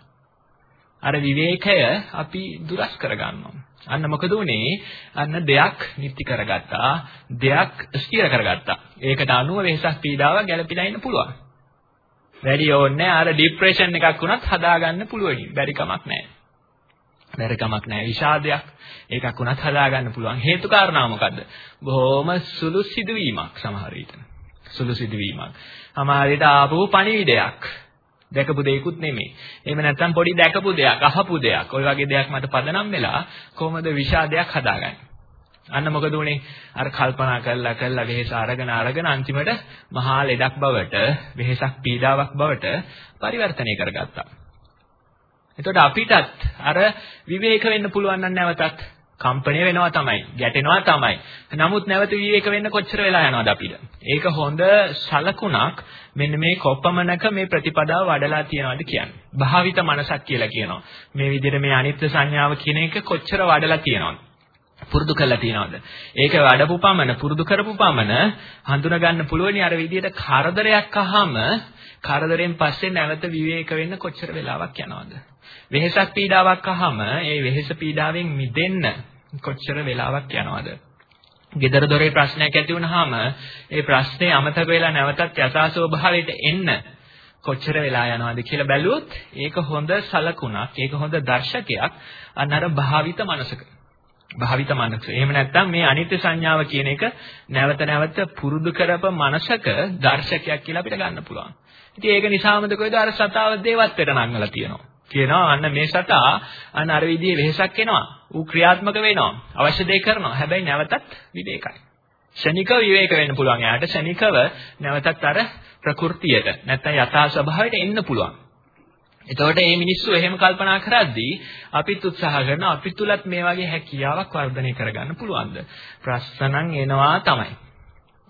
අර විවේකය අපි දුරස් කර ගන්නවා. අන්න මොකද උනේ? අන්න දෙයක් නිත්‍ය කරගත්තා, දෙයක් ස්ථිර කරගත්තා. ඒකට අනුව වෙහසක් පීඩාවක් ගැළපීලා ඉන්න පුළුවන්. වැඩි ඕනේ අර ડિප්‍රෙෂන් එකක් වුණත් හදාගන්න පුළුවනි. බැරි කමක් නැහැ. බැරි කමක් නැහැ. විෂාදයක් ඒකක් වුණත් හදාගන්න පුළුවන්. හේතු කාරණා මොකද්ද? බොහොම සුළු සිදුවීමක් සමහර විට. සුළු සිදුවීමක්. සමහර විට ආපු පණිවිඩයක්. දැකපු දෙයක්ුත් නෙමෙයි. එහෙම නැත්නම් පොඩි දැකපු දෙයක්, අහපු දෙයක්. ওই වගේ දෙයක් මට පදනම් වෙලා කොහොමද විෂාදයක් හදාගන්නේ? අන්න මොකද උනේ? අර කල්පනා කරලා කරලා වෙහෙස අරගෙන අරගෙන අන්තිමට මහා ලෙඩක් බවට, වෙහෙසක් පීඩාවක් බවට පරිවර්තනය කරගත්තා. එතකොට අපිටත් අර විවේක වෙන්න පුළුවන් නම් නැවතත් කම්පණය වෙනවා තමයි, ගැටෙනවා තමයි. නමුත් නැවත විවේක වෙන්න කොච්චර වෙලා යනවද අපිට? ඒක හොඳ සලකුණක් මෙන්න මේ කොපමණක මේ ප්‍රතිපදාව වඩලා තියනවාද කියන්නේ. භාවිත මනසක් කියලා කියනවා. මේ විදිහට මේ අනිත්‍ය සංඥාව කියන එක කොච්චර වඩලා තියනවද? පුරුදු කරලා තියනවද? ඒක වඩපු පමණ පුරුදු කරපු පමණ හඳුනා ගන්න පුළුවනි අර විදිහට කරදරයක් අහම කරදරෙන් පස්සේ නැවත විවේක වෙන්න කොච්චර වෙලාවක් යනවද? වෙහෙසක් පීඩාවක් අහම ඒ වෙහෙස පීඩාවෙන් මිදෙන්න කොච්චර වෙලාවක් යනවද? gedara dore ප්‍රශ්නයක් ඇති වුනහම ඒ ප්‍රශ්නේ අමතක වෙලා නැවතත් යථා ස්වභාවයට එන්න කොච්චර වෙලා යනවද කියලා බැලුවොත් ඒක හොඳ සලකුණක් ඒක හොඳ දර්ශකයක් අන්නර භාවිත මනසක භාවිත මනස. එහෙම නැත්නම් මේ අනිත්‍ය සංඥාව කියන එක නැවත නැවත පුරුදු කරප මනසක දර්ශකයක් කියලා අපිට ගන්න පුළුවන්. ඉතින් ඒක නිසාමද කොයිද අර සතාව දේවත්වයට නංගලා තියෙනවා. කියනවා අන්න මේ සතා අන්න අර විදිහේ වෙහසක් එනවා. ඌ ක්‍රියාත්මක වෙනවා. අවශ්‍ය දේ කරනවා. හැබැයි නැවතත් විවේකයි. ශනිකව විවේක වෙන්න පුළුවන්. එයාට ශනිකව නැවතත් අර ප්‍රകൃතියට නැත්නම් යථා ස්වභාවයට එන්න පුළුවන්. එතකොට මේ මිනිස්සු එහෙම කල්පනා කරද්දී අපිත් උත්සාහ කරනවා අපි තුලත් මේ වගේ හැකියාවක් වර්ධනය කරගන්න පුළුවන්ද? ප්‍රශ්න එනවා තමයි.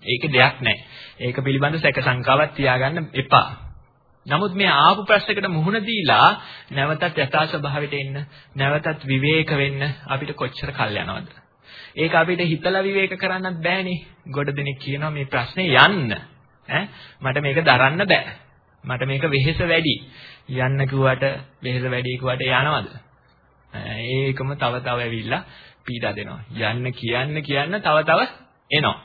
ඒක දෙයක් නැහැ. ඒක පිළිබඳ සැක සංකාවක් තියාගන්න එපා. නමුත් මේ ආපු ප්‍රශ්නකට මුහුණ දීලා නැවතත් යථා ස්වභාවයට එන්න, නැවතත් විවේක වෙන්න අපිට කොච්චර කල් යනවද? ඒක අපිට හිතලා විවේක කරන්නත් බෑනේ. ගොඩ දෙනෙක් කියනවා මේ ප්‍රශ්නේ යන්න. ඈ මට මේක දරන්න බෑ. මට මේක වෙහෙස වැඩි. යන්න කිව්වට වෙහෙස වැඩි කිව්වට යනවද? ඒකම තව තව ඇවිල්ලා පීඩා දෙනවා. යන්න කියන්න කියන්න තව තව එනවා.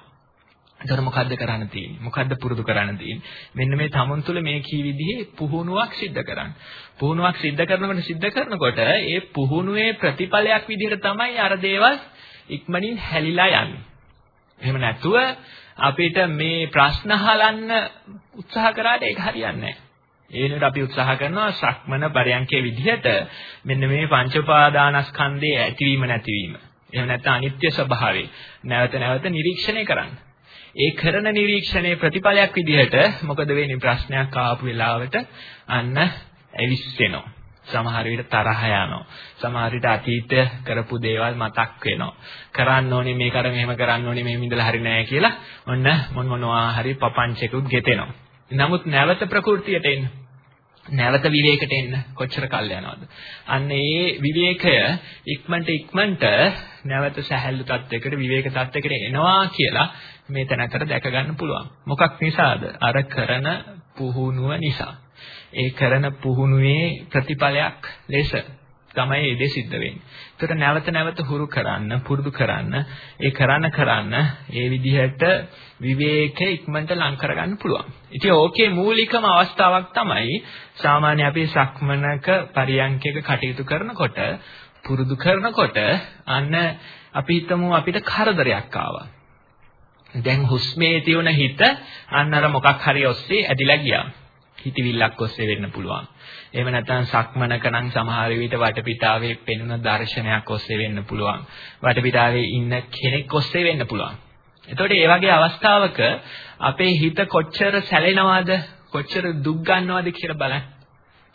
එතකොට මොකද්ද කරන්න තියෙන්නේ? මොකද්ද පුරුදු කරන්න තියෙන්නේ? මෙන්න මේ tamun තුල මේ කී විදිහේ පුහුණුවක් සිද්ධ කරන්න. පුහුණුවක් සිද්ධ කරනකොට සිද්ධ කරනකොට ඒ පුහුණුවේ ප්‍රතිඵලයක් විදිහට තමයි අර දේවල් ඉක්මනින් හැලිලා යන්නේ. එහෙම නැතුව අපිට මේ ප්‍රශ්න අහලන්න උත්සාහ කරාට ඒක හරියන්නේ නැහැ. ඒ වෙනුවට අපි උත්සාහ කරනවා සක්මන පරයන්කේ විදිහට මෙන්න මේ පංච උපාදානස්කන්ධයේ ඇතිවීම නැතිවීම. එහෙම නැත්නම් අනිත්‍ය ස්වභාවය නැවත නැවත නිරීක්ෂණය කරන්න. ඒ කරන නිරීක්ෂණයේ ප්‍රතිඵලයක් විදිහට මොකද වෙන්නේ ප්‍රශ්නයක් ආපු වෙලාවට අන්න ඇවිස්සෙනවා. සමහර විට තරහ යනවා. සමහර විට අතීත කරපු දේවල් මතක් වෙනවා. කරන්න ඕනේ මේක අර මෙහෙම කරන්න ඕනේ මෙහෙම ඉඳලා හරි නෑ කියලා ඔන්න මොන මොනවා හරි පපංචෙකුත් ගෙතෙනවා. නමුත් නැවත ප්‍රകൃතියට එන්න නැවත විවේකයට එන්න කොච්චර කල් යනවද? අන්න ඒ විවේකය ඉක්මනට ඉක්මනට නැවත සැහැල්ලු තත්යකට විවේක තත්යකට එනවා කියලා මේ තැනකට දැක ගන්න පුළුවන්. මොකක් නිසාද? අර කරන පුහුණුව නිසා. ඒ කරන පුහුණුවේ ප්‍රතිඵලයක් ලෙස තමයි ඒ දේ සිද්ධ වෙන්නේ. ඒකට නැවත නැවත හුරු කරන්න, පුරුදු කරන්න, ඒ කරන කරන්න ඒ විදිහට විවේකේ ඉක්මනට ලං කරගන්න පුළුවන්. ඉතින් ඕකේ මූලිකම අවස්ථාවක් තමයි සාමාන්‍ය අපි සක්මනක පරියන්කයක කටයුතු කරනකොට පුරුදු කරනකොට අන්න අපි හිතමු අපිට කරදරයක් ආවා. දැන් හුස්මේ තියුණ හිත අන්න අර මොකක් හරි ඔස්සේ ඇදිලා ගියා. හිතවිල්ලක් ඔස්සේ වෙන්න පුළුවන්. එහෙම නැත්නම් සක්මනක නම් සමහර විට වටපිටාවේ පෙනෙන දර්ශනයක් ඔස්සේ වෙන්න පුළුවන්. වටපිටාවේ ඉන්න කෙනෙක් ඔස්සේ වෙන්න පුළුවන්. එතකොට මේ වගේ අවස්ථාවක අපේ හිත කොච්චර සැලෙනවද කොච්චර දුක් ගන්නවද කියලා බලන්න.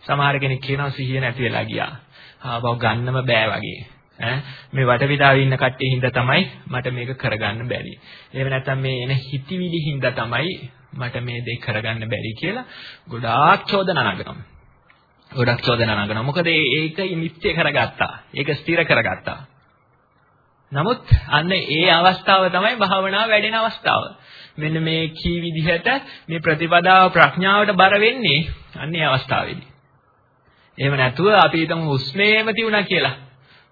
සමහර කෙනෙක් කියනවා සිහිය නැති වෙලා ගියා. ආවව ගන්නම බෑ වගේ. ඈ මේ වටපිටාවේ ඉන්න කට්ටිය හින්දා තමයි මට මේක කරගන්න බැරි. එහෙම නැත්නම් මේ එන හිතවිලි හින්දා තමයි මට මේ දේ කරගන්න බැරි කියලා ගොඩාක් චෝදනා නගනවා. ගොඩක් චෝදනා නගනවා. මොකද ඒක නිත්‍ය කරගත්තා. ඒක ස්ථිර කරගත්තා. නමුත් අන්න ඒ අවස්ථාව තමයි භාවනාව වැඩෙන අවස්ථාව. මෙන්න මේ කී විදිහට මේ ප්‍රතිපදාව ප්‍රඥාවට බර වෙන්නේ අන්නේ අවස්ථාවේදී. එහෙම නැතුව අපි හිතමු හුස්මේම තියුණා කියලා.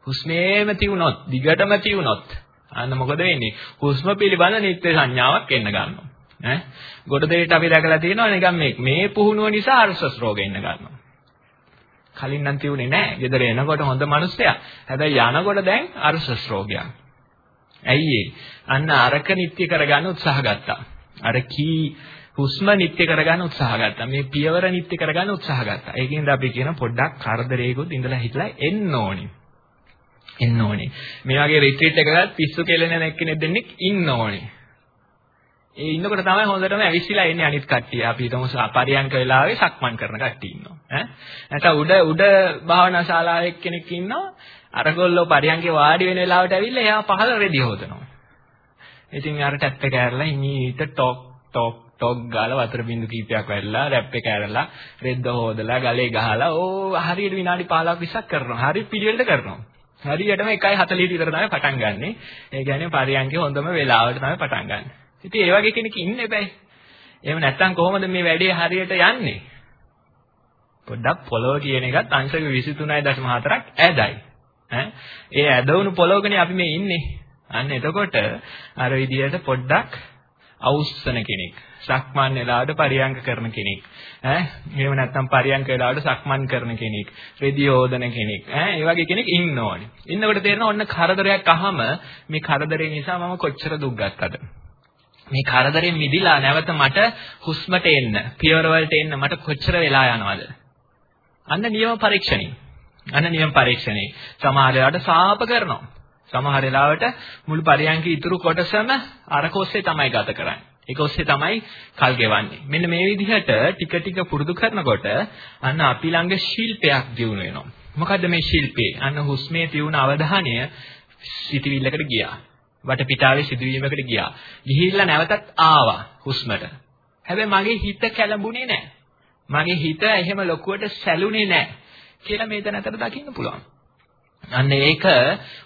හුස්මේම තියුණොත්, දිගටම තියුණොත් අන්න මොකද වෙන්නේ? හුස්ම පිළිබඳ නිත්‍ය සංඥාවක් එන්න ගන්නවා. ඈ ගොඩ දෙයට අපි දැකලා තියෙනවා නිකන් මේ මේ පුහුණුව නිසා අර්ශස් රෝගෙ එන්න ගන්නවා. කලින් නම් තියුනේ නැහැ. ගෙදර එනකොට හොඳ මිනිස්සයා. හැබැයි යනකොට දැන් අර්ශස් රෝගයක්. ඇයි අන්න අරක නිත්‍ය කරගන්න උත්සාහ ගත්තා. අර කී හුස්ම නිත්‍ය කරගන්න උත්සාහ ගත්තා. මේ පියවර නිත්‍ය කරගන්න උත්සාහ ගත්තා. ඒකින්ද අපි කියන පොඩ්ඩක් කරදරේකුත් ඉඳලා හිටලා එන්න ඕනි. එන්න ඕනි. මේ වගේ රිට්‍රීට් එකකට පිස්සු කෙලෙන එක්කෙනෙක් දෙන්නෙක් ඉන්න ඕනි. ඒ ඉන්නකොට තමයි හොඳටම ඇවිස්සලා එන්නේ අනිත් කට්ටිය. අපි හිතමු පරියන්ක වෙලාවේ සක්මන් කරන කට්ටිය ඉන්නවා. ඈ නැත්නම් උඩ උඩ භාවනා ශාලාවේ කෙනෙක් ඉන්නවා. අරගොල්ලෝ පරියන්කේ වාඩි වෙන වෙලාවට ඇවිල්ලා එයා පහළ රෙදි හොදනවා. ඉතින් අර ටැප් එක ඇරලා ඉමීට ටොක් ටොක් ටොක් ගාලා වතුර බින්දු කීපයක් වැල්ලා රැප් එක ඇරලා රෙද්ද හොදලා ගලේ ගහලා ඕ හරියට විනාඩි 15ක් 20ක් කරනවා. හරි පිළිවෙලට කරනවා. හරියටම 1:40 විතර තමයි පටන් ගන්නෙ. ඒ කියන්නේ පරියන්කේ හොඳම වෙලාවට තමයි පටන් ගන්නෙ. ඉතින් ඒ වගේ කෙනෙක් ඉන්න එපැයි. එහෙම නැත්නම් කොහොමද මේ වැඩේ හරියට යන්නේ? පොඩ්ඩක් පොළොව කියන එකත් අංශක 23.4ක් ඇදයි. ඈ ඒ ඇදවුණු පොළොවකනේ අපි මේ ඉන්නේ. අන්න එතකොට අර විදියට පොඩ්ඩක් අවුස්සන කෙනෙක්. සක්මන් වෙලාවට පරියංග කරන කෙනෙක්. ඈ එහෙම නැත්නම් පරියංග වෙලාවට සක්මන් කරන කෙනෙක්. රෙදි යෝදන කෙනෙක්. ඈ ඒ වගේ කෙනෙක් ඉන්න ඕනේ. ඉන්නකොට තේරෙනවා ඔන්න කරදරයක් අහම මේ කරදරේ නිසා මම කොච්චර දුක් ගත්තද? මේ කරදරෙන් මිදිලා නැවත මට හුස්මට එන්න, පියවර වලට එන්න මට කොච්චර වෙලා යනවද? අන්න නියම පරීක්ෂණේ. අන්න නියම පරීක්ෂණේ. සමහර වෙලාවට සාප කරනවා. සමහර වෙලාවට මුළු පරියන්ක ඉතුරු කොටසම අරක ඔස්සේ තමයි ගත කරන්නේ. ඒක ඔස්සේ තමයි කල් ගෙවන්නේ. මෙන්න මේ විදිහට ටික ටික පුරුදු කරනකොට අන්න අපි ළඟ ශිල්පයක් දියුණු වෙනවා. මොකද්ද මේ ශිල්පේ? අන්න හුස්මේ තියුණු අවධානය සිටිවිල්ලකට ගියා. වටපිටාවේ සිදුවීමකට ගියා. ගිහිල්ලා නැවතත් ආවා හුස්මට. හැබැයි මගේ හිත කැළඹුණේ නැහැ. මගේ හිත එහෙම ලොකුවට සැලුනේ නැහැ කියලා මේ තැනතර දකින්න පුළුවන්. අන්න ඒක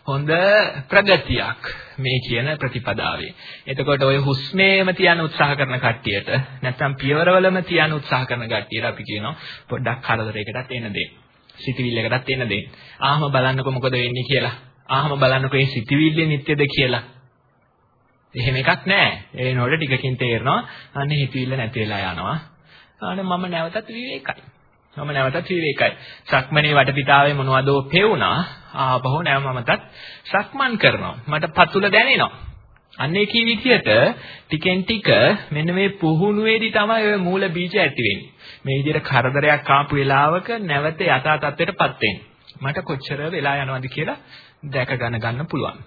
හොඳ ප්‍රගතියක් මේ කියන ප්‍රතිපදාවේ. එතකොට ඔය හුස්මේම තියන උත්සාහ කරන කට්ටියට නැත්නම් පියවරවලම තියන උත්සාහ කරන කට්ටියට අපි කියනවා පොඩ්ඩක් කරදරයකටත් එන්න දෙන්න. සිතවිල්ලකටත් එන්න දෙන්න. ආහම බලන්නකො මොකද වෙන්නේ කියලා. ආහම බලන්නකෝ මේ සිතවිල්ල නිට්ටයද කියලා. එහෙම එකක් නැහැ. ඒ නෝඩ ටිකකින් තේරෙනවා අනේ හිතවිල්ල නැති වෙලා යනවා. අනේ මම නැවතත් විවේකයි. මම නැවතත් විවේකයි. සක්මනේ වටපිටාවේ මොනවදෝ පෙවුනා. ආපහු නැව මමතත් සක්මන් කරනවා. මට පතුල දැනෙනවා. අන්න ඒ කී විදියට ටිකෙන් ටික මෙන්න මේ පුහුණුවේදී තමයි ඔය මූල බීජ ඇති වෙන්නේ. මේ විදියට කරදරයක් ආපු වෙලාවක නැවත යථා තත්ත්වයටපත් වෙන්නේ. මට කොච්චර වෙලා යනවද කියලා දැක ගන්න ගන්න පුළුවන්.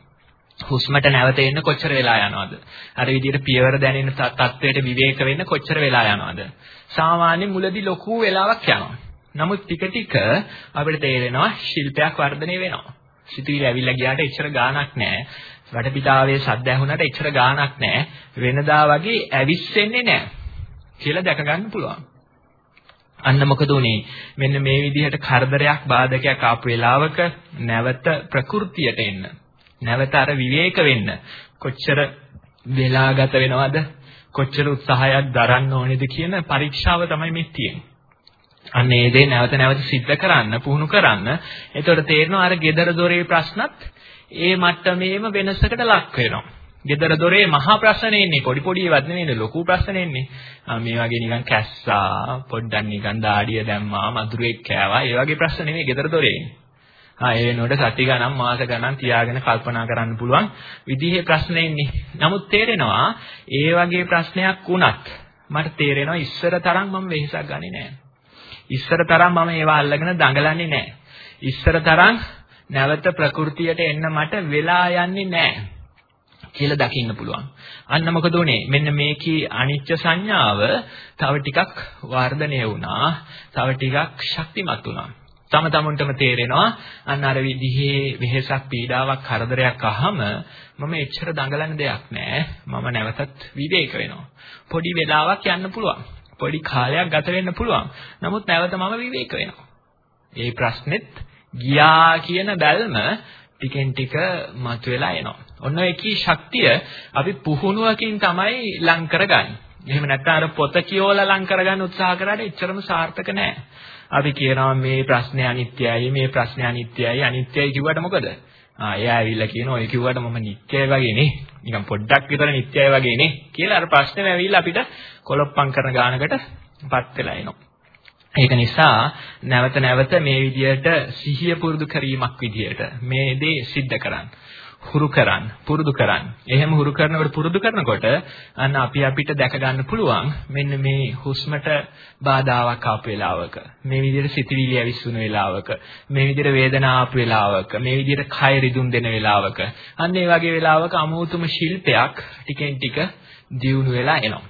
හුස්මට නැවත එන්න කොච්චර වෙලා යනවද? අර විදිහට පියවර දැනෙන තත්ත්වයට විවේක වෙන්න කොච්චර වෙලා යනවද? සාමාන්‍ය මුලදී ලොකු වෙලාවක් යනවා. නමුත් ටික ටික අපිට තේරෙනවා ශිල්පයක් වර්ධනය වෙනවා. සිතුවිලි ඇවිල්ලා ගියාට එච්චර ගාණක් නැහැ. වටපිටාවේ සද්ද ඇහුණාට එච්චර ගාණක් නැහැ. වෙනදා වගේ ඇවිස්සෙන්නේ නැහැ. කියලා දැක ගන්න පුළුවන්. අන්න මොකද උනේ? මෙන්න මේ විදිහට කරදරයක් බාධකයක් ආපු වෙලාවක නැවත ප්‍රകൃතියට එන්න. නැවත අර විවේක වෙන්න. කොච්චර වෙලා ගත වෙනවද? කොච්චර උත්සාහයක් දරන්න ඕනේද කියන පරීක්ෂාව තමයි මේ තියෙන්නේ. අන්න ඒ දේ නැවත නැවත සිද්ධ කරන්න, පුහුණු කරන්න. එතකොට තේරෙනවා අර gedara dore ප්‍රශ්නත් ඒ මට්ටමේම වෙනසකට ලක් වෙනවා. ගෙදර දොරේ මහා ප්‍රශ්න එන්නේ පොඩි පොඩි ඒවත් නෙවෙයි ලොකු ප්‍රශ්න එන්නේ. මේ වගේ නිකන් කැස්සා පොඩ්ඩක් නිකන් දාඩිය දැම්මා මధుරෙක් කෑවා. ඒ වගේ ප්‍රශ්න නෙවෙයි ගෙදර දොරේ එන්නේ. ආ ඒ වෙනකොට සති ගණන් මාස ගණන් තියාගෙන කල්පනා කරන්න පුළුවන් විදිහේ ප්‍රශ්න එන්නේ. නමුත් තේරෙනවා ඒ වගේ ප්‍රශ්නයක් වුණත් මට තේරෙනවා ඉස්සර තරම් මම වෙහෙසක් ගන්නේ නැහැ. ඉස්සර තරම් මම ඒවා අල්ලගෙන දඟලන්නේ නැහැ. ඉස්සර තරම් නැවත ප්‍රകൃතියට එන්න මට වෙලා යන්නේ නැහැ. කියලා දකින්න පුළුවන්. අන්න මොකද උනේ? මෙන්න මේකේ අනිච්ච සංඥාව තව ටිකක් වර්ධනය වුණා. තව ටිකක් ශක්තිමත් වුණා. තම තමුන්ටම තේරෙනවා අන්න අර විදිහේ වෙහෙසක් පීඩාවක් කරදරයක් අහම මම එච්චර දඟලන දෙයක් නෑ මම නැවතත් විවේක වෙනවා පොඩි වෙලාවක් යන්න පුළුවන් පොඩි කාලයක් ගත වෙන්න පුළුවන් නමුත් නැවත මම විවේක වෙනවා ඒ ප්‍රශ්නෙත් ගියා කියන බැල්ම ටිකෙන් ටික මතුවලා එනවා ඔන්න ඔය කී ශක්තිය අපි පුහුණුවකින් තමයි ලං කරගන්නේ. එහෙම නැත්නම් අර පොත කියවලා ලං කරගන්න උත්සාහ කරාට එච්චරම සාර්ථක නෑ. අපි කියනවා මේ ප්‍රශ්නේ අනිත්‍යයි මේ ප්‍රශ්නේ අනිත්‍යයි අනිත්‍යයි කිව්වට මොකද? ආ එයා ඇවිල්ලා කියනවා ඔය කිව්වට මම නිත්‍යයි වගේ නේ. නිකන් පොඩ්ඩක් විතර නිත්‍යයි වගේ නේ කියලා අර ප්‍රශ්නේම ඇවිල්ලා අපිට කොලොප්පම් කරන ගානකටපත් වෙලා එනවා. ඒක නිසා නැවත නැවත මේ විදියට සිහිය පුරුදු කිරීමක් විදියට මේ දේ सिद्ध කරන්න. හුරු කරන්න පුරුදු කරන්න. එහෙම හුරු කරනකොට පුරුදු කරනකොට අන්න අපි අපිට දැක ගන්න පුළුවන් මෙන්න මේ හුස්මට බාධාවක් ආපු වෙලාවක මේ විදිහට සිතවිලි ඇවිස්සුණු වෙලාවක මේ විදිහට වේදනාව ආපු වෙලාවක මේ විදිහට කය රිදුම් දෙන වෙලාවක අන්න ඒ වගේ වෙලාවක අමෝතුම ශිල්පයක් ටිකෙන් ටික දියුණු වෙලා එනවා.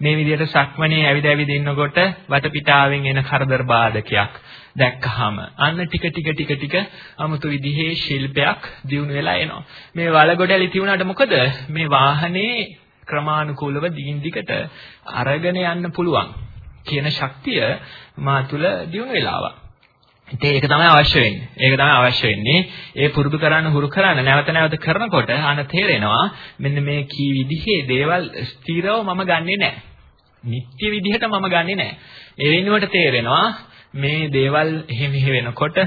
මේ විදිහට සක්මණේ ඇවිද ඇවිද ඉන්නකොට වටපිටාවෙන් එන කරදර බාධකයක් දැක්කහම අන්න ටික ටික ටික ටික 아무තු විදිහේ ශිල්පයක් දියුණු වෙලා එනවා. මේ වලගොඩලි තියුණාට මොකද මේ වාහනේ ක්‍රමානුකූලව දිගින් දිගට අරගෙන යන්න පුළුවන් කියන ශක්තිය මා තුළ දියුණු වෙලා ආවා. ඉතින් ඒක තමයි අවශ්‍ය වෙන්නේ. ඒක තමයි අවශ්‍ය වෙන්නේ. ඒ පුරුදු කරන්න හුරු කරන්න නැවත නැවත කරනකොට අන තේරෙනවා මෙන්න මේ කී විදිහේ දේවල් ස්ථිරව මම ගන්නෙ නැහැ. නිත්‍ය විදිහට මම ගන්නෙ නැහැ. ඒ වෙනුවට තේරෙනවා මේ දේවල් එහෙ මෙහෙ වෙනකොට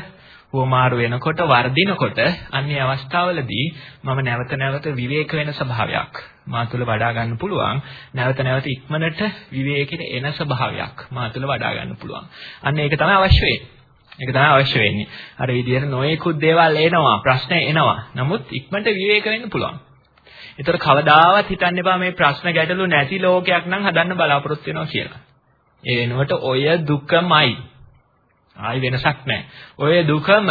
වමාරු වෙනකොට වර්ධිනකොට අන්නේ අවස්ථාවලදී මම නැවත නැවත විවේක වෙන ස්වභාවයක් මා තුළ වඩා ගන්න පුළුවන් නැවත නැවත ඉක්මනට විවේකෙට එන ස්වභාවයක් මා තුළ වඩා ගන්න පුළුවන් අන්න ඒක තමයි අවශ්‍ය වෙන්නේ ඒක තමයි අවශ්‍ය වෙන්නේ අර විදිහට නොයෙකුත් දේවල් එනවා ප්‍රශ්න එනවා නමුත් ඉක්මනට විවේක වෙන්න පුළුවන් ඒතර කවදාවත් හිතන්න එපා මේ ප්‍රශ්න ගැටලු නැති ලෝකයක් නම් හදන්න බලාපොරොත්තු වෙනවා කියලා ඒ වෙනුවට ඔය දුකමයි ආයි වෙනසක් නැහැ. ඔය දුකම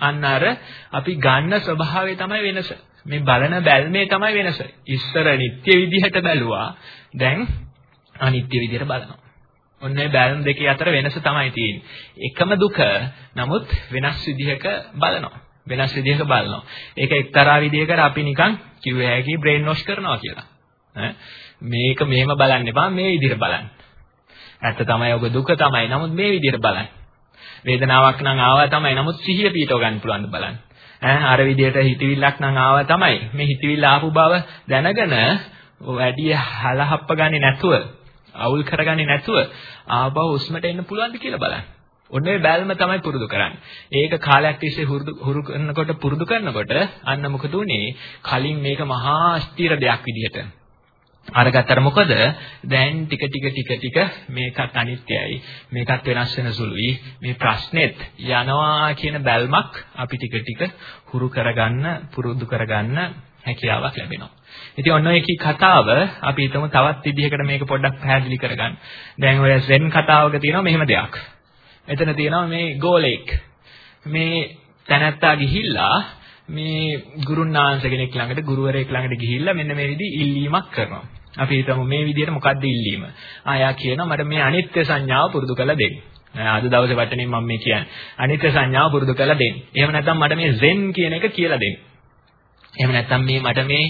අන්න අර අපි ගන්න ස්වභාවය තමයි වෙනස. මේ බලන බැල්මේ තමයි වෙනස. ඉස්සර නිත්‍ය විදිහට බැලුවා. දැන් අනිත්‍ය විදිහට බලනවා. ඔන්න ඒ බැල්ම් දෙකේ අතර වෙනස තමයි තියෙන්නේ. එකම දුක නමුත් වෙනස් විදිහක බලනවා. වෙනස් විදිහක බලනවා. ඒක එක්තරා විදිහකට අපි නිකන් කිව්ව හැකි බ්‍රේන් වොෂ් කරනවා කියලා. මේක මෙහෙම බලන්න එපා මේ විදිහට බලන්න. ඇත්ත තමයි ඔබ දුක තමයි. නමුත් මේ විදිහට බලන්න. වේදනාවක් නම් ආවා තමයි. නමුත් සිහිය පිටව ගන්න පුළුවන් බලන්න. ඈ අර විදියට හිතවිල්ලක් නම් ආවා තමයි. මේ හිතවිල්ල ආපු බව දැනගෙන වැඩි හලහප්ප ගන්නේ නැතුව, අවුල් කරගන්නේ නැතුව ආපහු උස්මට එන්න පුළුවන්ද කියලා බලන්න. ඔන්න ඔය බැල්ම තමයි පුරුදු කරන්නේ. ඒක කාලයක් තිස්සේ හුරු කරනකොට පුරුදු කරනකොට අන්න මොකද උනේ? කලින් මේක මහා ස්ථිර දෙයක් විදිහට අරගත්තට මොකද දැන් ටික ටික ටික ටික මේකත් අනිත්‍යයි මේකත් වෙනස් වෙන සුළුයි මේ ප්‍රශ්නෙත් යනවා කියන බැල්මක් අපි ටික ටික හුරු කරගන්න පුරුදු කරගන්න හැකියාවක් ලැබෙනවා. ඉතින් ඔන්න ඔය කතාව අපි හිතමු තවත් විදිහකට මේක පොඩ්ඩක් පැහැදිලි කරගන්න. දැන් ඔය සෙන් කතාවක තියෙනවා මෙහෙම දෙයක්. එතන තියෙනවා මේ ගෝලෙක්. මේ තැනැත්තා ගිහිල්ලා මේ ගුරුනාංශ කෙනෙක් ළඟට ගුරුවරයෙක් ළඟට ගිහිල්ලා මෙන්න මේ විදි ඉල්ලීමක් කරනවා. අපි හිතමු මේ විදිහට මොකද්ද ඉල්ලීම? ආයා කියනවා මට මේ අනිත්‍ය සංඥාව පුරුදු කරලා දෙන්න. අද දවසේ වටනින් මම මේ කියන්නේ. අනිත්‍ය සංඥාව පුරුදු කරලා දෙන්න. එහෙම නැත්නම් මට මේ zen කියන එක කියලා දෙන්න. එහෙම නැත්නම් මේ මට මේ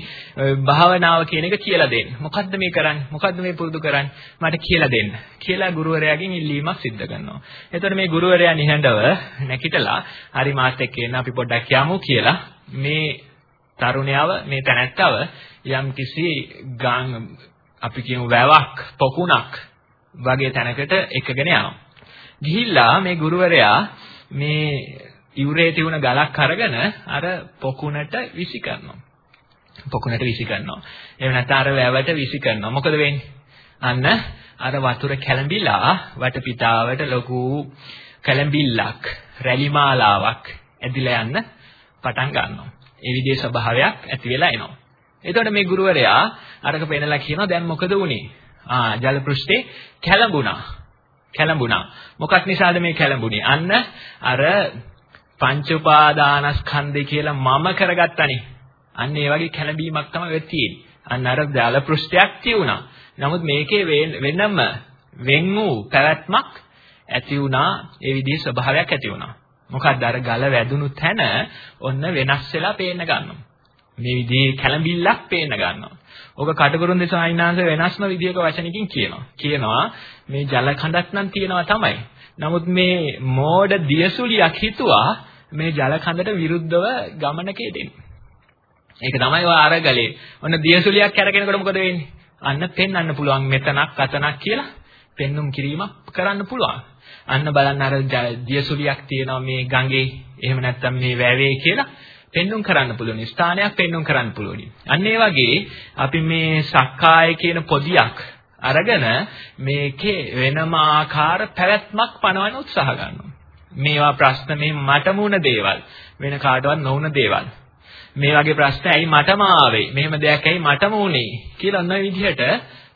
භාවනාව කියන එක කියලා දෙන්න. මොකද්ද මේ කරන්නේ? මොකද්ද මේ පුරුදු කරන්නේ? මට කියලා දෙන්න. කියලා ගුරුවරයාගෙන් ඉල්ලීමක් සිද්ධ කරනවා. එතකොට මේ ගුරුවරයා නිහඬව නැකිටලා හරි මාත් එක්ක එන්න අපි පොඩ්ඩක් යමු කියලා මේ තරුණයව මේ තැනැත්තව යම් කිසි ගාං අපි කියමු වැවක් පොකුණක් වගේ තැනකට එකගෙන යනවා. ගිහිල්ලා මේ ගුරුවරයා මේ යුරේ තිබුණ ගලක් අරගෙන අර පොකුණට විසි කරනවා. පොකුණට විසි කරනවා. එහෙම නැත්නම් අර වැවට විසි කරනවා. මොකද වෙන්නේ? අන්න අර වතුර කැළඹිලා වටපිටාවට ලොකු කැළඹිල්ලක්, රැලි මාලාවක් ඇදිලා යන්න පටන් ගන්නවා. ඒ විදිහේ ස්වභාවයක් ඇති වෙලා එනවා. එතකොට මේ ගුරුවරයා අරක පෙන්නලා කියනවා දැන් මොකද වුනේ? ආ ජල පෘෂ්ඨේ කැළඹුණා. කැළඹුණා. මොකක් නිසාද මේ කැළඹුණේ? අන්න අර පංච උපාදානස්කන්ධය කියලා මම කරගත්තනේ. අන්න ඒ වගේ කැළඹීමක් තමයි වෙ තියෙන්නේ. අන්න අර ජල පෘෂ්ඨයක් තියුණා. නමුත් මේකේ වෙනම වෙන් වූ පැවැත්මක් ඇති වුණා. ඒ විදිහේ ස්වභාවයක් ඇති වුණා. මොකක්ද අර ගල වැදුණු තැන ඔන්න වෙනස් වෙලා පේන්න ගන්නවා. මේ විදිහේ කැළඹිල්ලක් පේන්න ගන්නවා. ඔබ කටකරුන් දෙස ආයිනාංශ වෙනස්ම විදිහක වචනකින් කියනවා. කියනවා මේ ජල කඳක් නම් තියෙනවා තමයි. නමුත් මේ මෝඩ දියසුලියක් හිතුවා මේ ජල කඳට විරුද්ධව ගමනක යෙදෙන්නේ. ඒක තමයි ඔය අරගලේ. ඔන්න දියසුලියක් කරගෙනකොට මොකද වෙන්නේ? අන්න පෙන්වන්න පුළුවන් මෙතනක් අතනක් කියලා පෙන්눔 කිරීමක් කරන්න පුළුවන්. අන්න බලන්න අර දියසුලියක් තියෙනවා මේ ගඟේ එහෙම නැත්නම් මේ වැවේ කියලා පෙන්눔 කරන්න පුළුවන් ස්ථානයක් පෙන්눔 කරන්න පුළුවන්. අන්න ඒ වගේ අපි මේ සක්කාය කියන පොදියක් අරගෙන මේකේ වෙනම ආකාර පැවැත්මක් පනවන්න උත්සාහ ගන්නවා. මේවා ප්‍රශ්න මේ මටම වුණ දේවල් වෙන කාටවත් නොවුණ දේවල්. මේ වගේ ප්‍රශ්න ඇයි මටම ආවේ? මෙහෙම දෙයක් ඇයි මටම වුනේ? කියලා අන්න විදිහට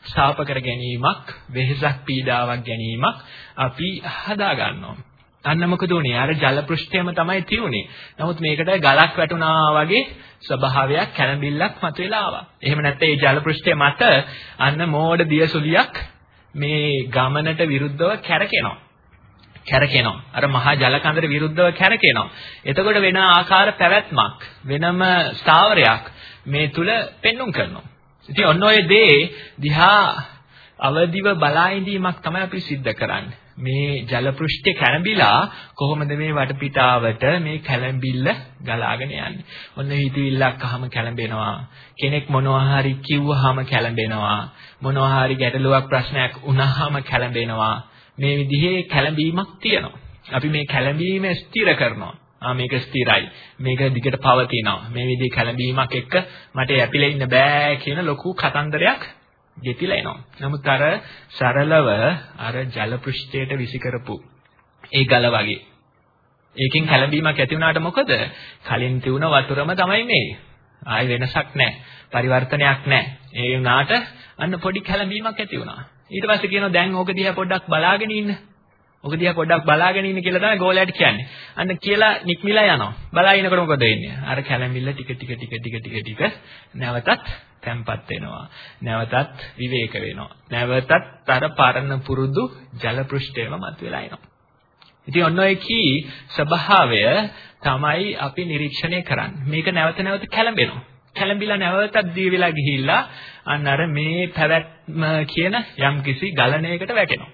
ශාප කර ගැනීමක්, වෙහෙසක් පීඩාවක් ගැනීමක් අපි හදා ගන්නවා. අන්න මොකද උනේ? අර ජල පෘෂ්ඨයම තමයි තියුනේ. නමුත් මේකට ගලක් වැටුණා වගේ ස්වභාවයක් කැළඹිල්ලක් මතුවලා ආවා. එහෙම නැත්නම් ඒ ජල පෘෂ්ඨය මත අන්න මෝඩ දියසුලියක් මේ ගමනට විරුද්ධව කැරකෙනවා. කැරකෙනවා. අර මහා ජල කඳට විරුද්ධව කැරකෙනවා. එතකොට වෙන ආකාර පැවැත්මක් වෙනම ස්ථාවරයක් මේ තුල පෙන්눔 කරනවා. ඉතින් ඔන්න ඔය දේ දිහා අවදිව බලා ඉඳීමක් තමයි අපි සිද්ධ කරන්නේ. මේ ජල පෘෂ්ඨය කැළඹිලා කොහොමද මේ වටපිටාවට මේ කැළඹිල්ල ගලාගෙන යන්නේ. ඔන්න හිතවිල්ලක් අහම කැළඹෙනවා. කෙනෙක් මොනවා හරි කිව්වහම කැළඹෙනවා. මොනවා හරි ගැටලුවක් ප්‍රශ්නයක් වුණාම කැළඹෙනවා. මේ විදිහේ කැළඹීමක් තියෙනවා. අපි මේ කැළඹීම ස්ථිර කරනවා. ආ මේක ස්ථිරයි. මේක දිගට පවතිනවා. මේ විදිහේ කැළඹීමක් එක්ක මට යැපිලා ඉන්න බෑ කියන ලොකු කතන්දරයක් ගෙතිලා එනවා. නමුත් අර සරලව අර ජල පෘෂ්ඨයට විසි කරපු ඒ ගල වගේ. ඒකෙන් කැළඹීමක් ඇති වුණාට මොකද? කලින් තියුණ වතුරම තමයි මේ. ආයි වෙනසක් නැහැ. පරිවර්තනයක් නැහැ. ඒ වුණාට අන්න පොඩි කැළඹීමක් ඇති වුණා. ඊට පස්සේ කියනවා දැන් ඕක දිහා පොඩ්ඩක් බලාගෙන ඉන්න. ඔක දිහා පොඩ්ඩක් බලාගෙන ඉන්න කියලා තමයි ගෝලයට කියන්නේ. අන්න කියලා නික්මිලා යනවා. බලා ඉනකොට මොකද වෙන්නේ? අර කැළඹිල්ල ටික ටික ටික ටික ටික ටික නැවතත් තැම්පත් වෙනවා. නැවතත් විවේක වෙනවා. නැවතත් අර පරණ පුරුදු ජල පෘෂ්ඨයම මතුවලා එනවා. ඉතින් ඔන්න ඔය කී ස්වභාවය තමයි අපි නිරීක්ෂණය කරන්නේ. මේක නැවත නැවත කැළඹෙනවා. කැළඹිලා නැවතත් දී වෙලා ගිහිල්ලා අන්න අර මේ පැවැත්ම කියන යම්කිසි ගලණයකට වැටෙනවා.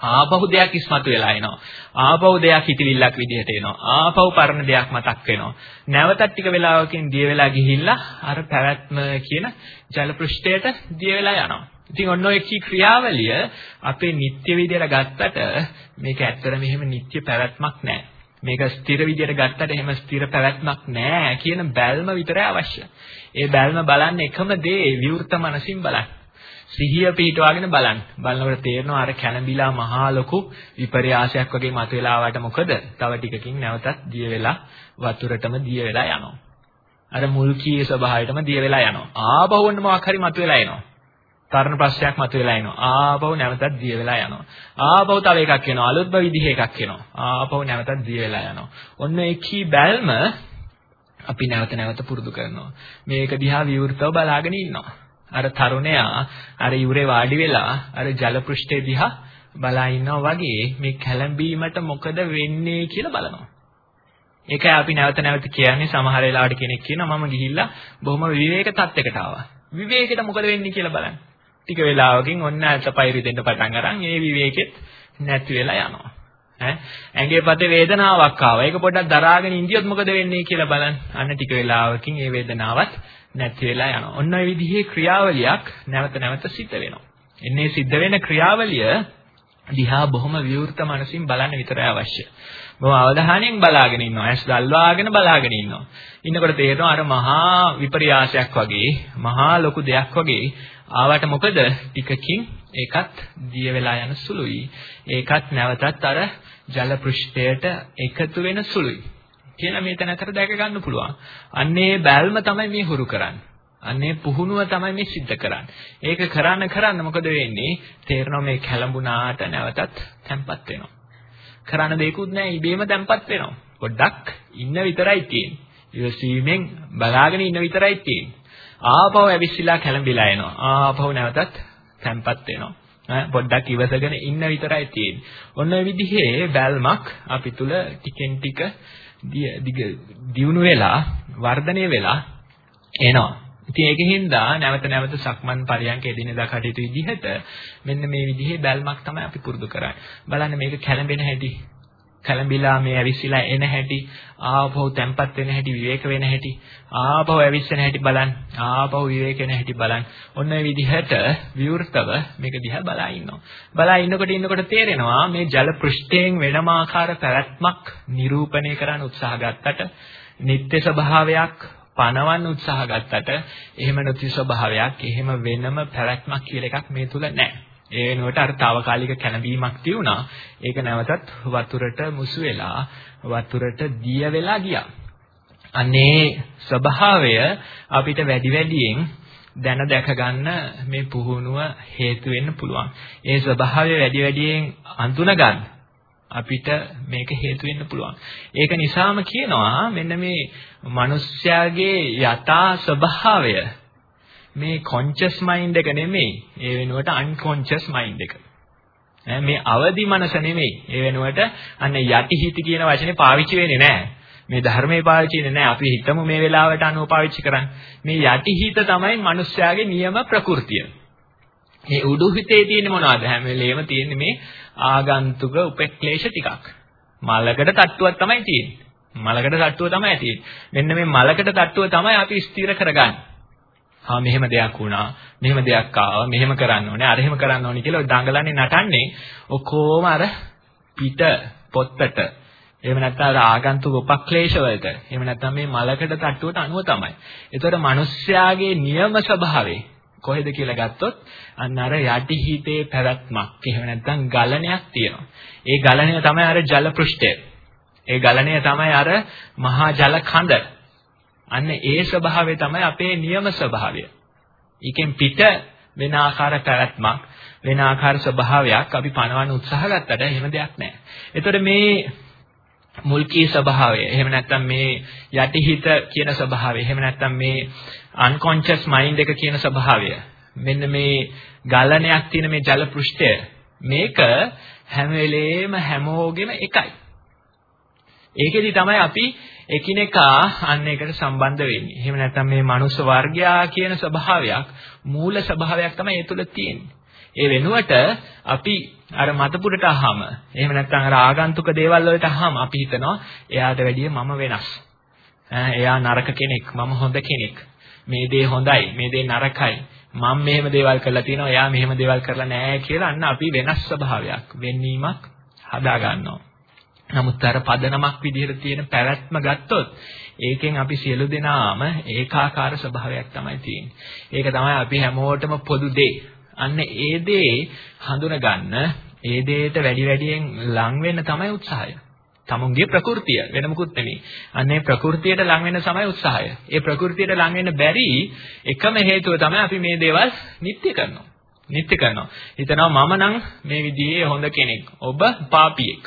ආපහු දෙයක් ඉස්මතු වෙලා එනවා. ආපහු දෙයක් හිතවිල්ලක් විදිහට එනවා. ආපහු පරණ දෙයක් මතක් වෙනවා. නැවතත් ටික වෙලාවකින් දිය වෙලා ගිහිල්ලා අර පැවැත්ම කියන ජල පෘෂ්ඨයට දිය වෙලා යනවා. ඉතින් ඔන්න ඔය කී ක්‍රියාවලිය අපේ නිත්‍ය විදියට ගත්තට මේක ඇත්තටම එහෙම නිත්‍ය පැවැත්මක් නෑ. මේක ස්ථිර විදියට ගත්තට එහෙම ස්ථිර පැවැත්මක් නෑ කියන බැල්ම විතරයි අවශ්‍ය. ඒ බැල්ම බලන්නේ එකම දේ විවෘත මනසින් බලන්න. සිහිය පිටවාගෙන බලන්න. බලනකොට තේරෙනවා අර කැළඹිලා මහා ලොකු විපර්යාසයක් වගේ මතුවලා ආවට මොකද? තව ටිකකින් නැවතත් දිය වෙලා වතුරටම දිය වෙලා යනවා. අර මුල් කී ස්වභාවයටම දිය වෙලා යනවා. ආපහු වන්න මොකක් හරි මතුවලා එනවා. තරණ ප්‍රශ්නයක් මතුවලා එනවා. ආපහු නැවතත් දිය වෙලා යනවා. ආපහු තව එකක් එනවා. අලුත්ම විදිහ එකක් එනවා. ආපහු නැවතත් දිය වෙලා යනවා. ඔන්න ඒ කී බැල්ම අපි නැවත නැවත පුරුදු කරනවා. මේක දිහා විවෘතව බලාගෙන ඉන්නවා. අර තරුණයා අර යුරේ වාඩි වෙලා අර ජල පෘෂ්ඨය දිහා බලා ඉන්නවා වගේ මේ කැළඹීමට මොකද වෙන්නේ කියලා බලනවා. ඒකයි අපි නැවත නැවත කියන්නේ සමහර වෙලාවට කෙනෙක් කියනවා මම ගිහිල්ලා බොහොම විවේක තත්යකට ආවා. විවේකෙට මොකද වෙන්නේ කියලා බලන්න. ටික වෙලාවකින් ඔන්න අතපයිරි දෙන්න පටන් අරන් ඒ විවේකෙත් නැති වෙලා යනවා. ඈ ඇඟේ පතේ වේදනාවක් ආවා. ඒක පොඩ්ඩක් දරාගෙන ඉඳියොත් මොකද වෙන්නේ කියලා බලන්න. අන්න ටික වෙලාවකින් ඒ වේදනාවත් නැති වෙලා යනවා. ඔන්න ඔය විදිහේ ක්‍රියාවලියක් නැවත නැවත සිද්ධ වෙනවා. එන්නේ සිද්ධ වෙන ක්‍රියාවලිය දිහා බොහොම විවෘත මනසින් බලන්න විතරයි අවශ්‍ය. බොහොම අවධානයෙන් බලාගෙන ඉන්නවා. ඇස් දල්වාගෙන බලාගෙන ඉන්නවා. ඉන්නකොට තේරෙනවා අර මහා විපර්යාසයක් වගේ, මහා ලොකු දෙයක් වගේ ආවට මොකද ටිකකින් ඒකත් දිය වෙලා යන සුළුයි. ඒකත් නැවතත් අර ජල පෘෂ්ඨයට එකතු වෙන සුළුයි. කියලා මේ තැනකට දැක ගන්න පුළුවන්. අන්නේ බැල්ම තමයි මේ හුරු කරන්නේ. අන්නේ පුහුණුව තමයි මේ සිද්ධ කරන්නේ. ඒක කරන්න කරන්න මොකද වෙන්නේ? තේරෙනවා මේ කැළඹුණාට නැවතත් තැම්පත් වෙනවා. කරන්න දෙයක්වත් නැහැ ඉබේම තැම්පත් වෙනවා. පොඩ්ඩක් ඉන්න විතරයි තියෙන්නේ. ඉවසීමෙන් බලාගෙන ඉන්න විතරයි තියෙන්නේ. ආපහු ඇවිස්සලා කැළඹිලා එනවා. ආපහු නැවතත් තැම්පත් වෙනවා. පොඩ්ඩක් ඉවසගෙන ඉන්න විතරයි තියෙන්නේ. ඔන්න ඔය විදිහේ බැල්මක් අපි තුල ටිකෙන් ටික දියුණු වෙලා වර්ධනය වෙලා එනවා. ඉතින් ඒකෙන් දා නැවත නැවත සක්මන් පරියන්ක එදිනෙදා කටයුතු විදිහට මෙන්න මේ විදිහේ බැල්මක් තමයි අපි පුරුදු කරන්නේ. බලන්න මේක කැළඹෙන හැටි. කැළඹිලා මේ ඇවිස්සලා එන හැටි, ආපහු තැම්පත් වෙන හැටි, විවේක වෙන හැටි, ආපහු ඇවිස්සෙන හැටි බලන්න, ආපහු විවේක වෙන හැටි බලන්න. ඔන්න ඔය විදිහට විවෘතව මේක දිහා බලා ඉන්නවා. බලා ඉන්නකොට ඉන්නකොට තේරෙනවා මේ ජල පෘෂ්ඨයෙන් වෙනම ආකාර පැවැත්මක් නිරූපණය කරන්න උත්සාහ ගත්තට නිත්‍ය ස්වභාවයක් පණවන්න උත්සාහ ගත්තට එහෙම නොති ස්වභාවයක් එහෙම වෙනම පැවැත්මක් කියලා එකක් මේ තුල නැහැ. ඒ වෙනුවට අර తాවකාලික කැළඹීමක් තියුණා. ඒක නැවතත් වතුරට මුසු වෙලා වතුරට දිය වෙලා ගියා. අනේ ස්වභාවය අපිට වැඩි වැඩියෙන් දැන දැක ගන්න මේ පුහුණුව හේතු වෙන්න පුළුවන්. ඒ ස්වභාවය වැඩි වැඩියෙන් අඳුන ගන්න අපිට මේක හේතු වෙන්න පුළුවන්. ඒක නිසාම කියනවා මෙන්න මේ මිනිස්යාගේ යථා ස්වභාවය මේ කොන්ෂස් මයින්ඩ් එක නෙමෙයි. ඒ වෙනුවට අන්කොන්ෂස් මයින්ඩ් එක. මේ අවදි මනස නෙමෙයි. ඒ වෙනුවට අන්න යටිහිත කියන වචනේ පාවිච්චි වෙන්නේ නැහැ. මේ ධර්මයේ පාවිච්චි වෙන්නේ නැහැ. අපි හිතමු මේ වෙලාවට අනුව පාවිච්චි කරන්නේ. මේ යටිහිත තමයි මිනිස්යාගේ නියම ප්‍රകൃතිය. මේ උඩු හිතේ තියෙන්නේ මොනවද? හැම වෙලේම තියෙන්නේ මේ ආගන්තුක උපක්ලේශ ටිකක්. මලකට තට්ටුවක් තමයි තියෙන්නේ. මලකට තට්ටුව තමයි තියෙන්නේ. මෙන්න මේ මලකට තට්ටුව තමයි අපි ස්ථිර කරගන්නේ. ආ මෙහෙම දෙයක් වුණා. මෙහෙම දෙයක් ආවා. මෙහෙම කරන්න ඕනේ. අර එහෙම කරන්න ඕනේ කියලා දඟලන්නේ නටන්නේ ඔක්කොම අර පිට පොත්තට එහෙම නැත්නම් අර ආගන්තුක උපක්ලේශ වලට එහෙම නැත්නම් මේ මලකට තට්ටුවට අනුව තමයි. ඒතකොට මිනිස්යාගේ නියම ස්වභාවය කොහෙද කියලා ගත්තොත් අන්න අර යටි හිතේ පැවැත්මක් එහෙම නැත්නම් ගලණයක් තියෙනවා. ඒ ගලණය තමයි අර ජල පෘෂ්ඨය. ඒ ගලණය තමයි අර මහා ජල කඳ. අන්න ඒ ස්වභාවය තමයි අපේ නියම ස්වභාවය. ඊකෙන් පිට වෙන ආකාර පැවැත්මක් වෙන ආකාර ස්වභාවයක් අපි පනවන්න උත්සාහ ගත්තට එහෙම දෙයක් නැහැ. ඒතකොට මේ මුල්කී ස්වභාවය එහෙම නැත්නම් මේ යටිහිත කියන ස්වභාවය එහෙම නැත්නම් මේ unconscious mind එක කියන ස්වභාවය මෙන්න මේ ගලණයක් තියෙන මේ ජල පෘෂ්ඨය මේක හැම වෙලේම හැමෝගෙම එකයි. ඒකෙදි තමයි අපි එකිනෙකා අන්න එකට සම්බන්ධ වෙන්නේ. එහෙම නැත්නම් මේ මනුස්ස වර්ගයා කියන ස්වභාවයක් මූල ස්වභාවයක් තමයි ඒ තුල තියෙන්නේ. ඒ වෙනුවට අපි අර මතපුරට අහම එහෙම නැත්නම් අර ආගන්තුක දේවල් වලට අහම අපි හිතනවා එයාට වැඩිය මම වෙනස්. එයා නරක කෙනෙක් මම හොඳ කෙනෙක්. මේ දේ හොඳයි මේ දේ නරකයි. මම මෙහෙම දේවල් කරලා තියෙනවා එයා මෙහෙම දේවල් කරලා නැහැ කියලා අන්න අපි වෙනස් ස්වභාවයක් වෙන්නීමක් හදා ගන්නවා. නමුත් අර පදනමක් විදිහට තියෙන පැවැත්ම ගත්තොත් ඒකෙන් අපි සියලු දෙනාම ඒකාකාර ස්වභාවයක් තමයි තියෙන්නේ. ඒක තමයි අපි හැමෝටම පොදු දේ. අන්න ඒ දේ හඳුනගන්න ඒ දේට වැඩි වැඩියෙන් ලං වෙන්න තමයි උත්සාහය. තමුන්ගේ ප්‍රകൃතිය වෙන මොකුත් නෙමෙයි. අන්නේ ප්‍රകൃතියට ලං වෙන්න තමයි උත්සාහය. ඒ ප්‍රകൃතියට ලං වෙන්න බැරි එකම හේතුව තමයි අපි මේ දේවල් නිත්‍ය කරනවා. නිත්‍ය කරනවා. හිතනවා මම නම් මේ විදිහේ හොඳ කෙනෙක්. ඔබ පාපියෙක්.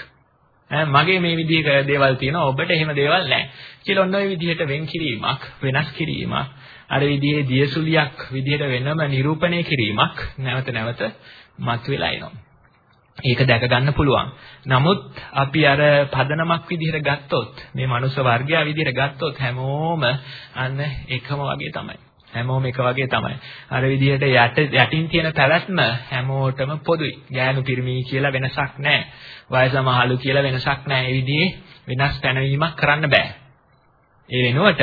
මගේ මේ විදිහේ දේවල් තියෙනවා ඔබට එහෙම දේවල් නැහැ. කියලා ඔන්න ඔය විදිහට වෙන් කිරීමක්, වෙනස් කිරීමක්, අර විදිහේ දියසුලියක් විදිහට වෙනම නිරූපණය කිරීමක් නැවත නැවත මතුවලා එනවා. ඒක දැක ගන්න පුළුවන්. නමුත් අපි අර පදනමක් විදිහට ගත්තොත් මේ මනුස්ස වර්ගයා විදිහට ගත්තොත් හැමෝම අන්න එකම වගේ තමයි. හැමෝම එක වගේ තමයි. අර විදිහට යට යටින් තියෙන පැවැත්ම හැමෝටම පොදුයි. ගෑනු පිරිමි කියලා වෙනසක් නැහැ. වයස මහලු කියලා වෙනසක් නැහැ. ඒ විදිහේ වෙනස් පැනවීමක් කරන්න බෑ. ඒ වෙනුවට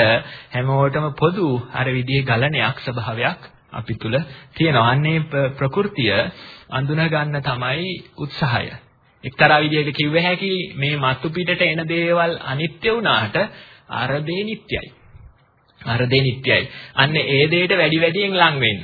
හැමෝටම පොදු අර විදිහේ ගලණයක් ස්වභාවයක් අපි තුල තියෙනවා. අන්නේ ප්‍රകൃතිය අඳුන ගන්න තමයි උත්සාහය. එක්තරා විදිහක කිව්ව හැකි මේ මතු පිටට එන දේවල් අනිත්‍ය වුණාට අර දේ නිට්ටයයි. අර දේ නිට්ටයයි. අන්න ඒ දෙයට වැඩි වැඩියෙන් ලං වෙන්න.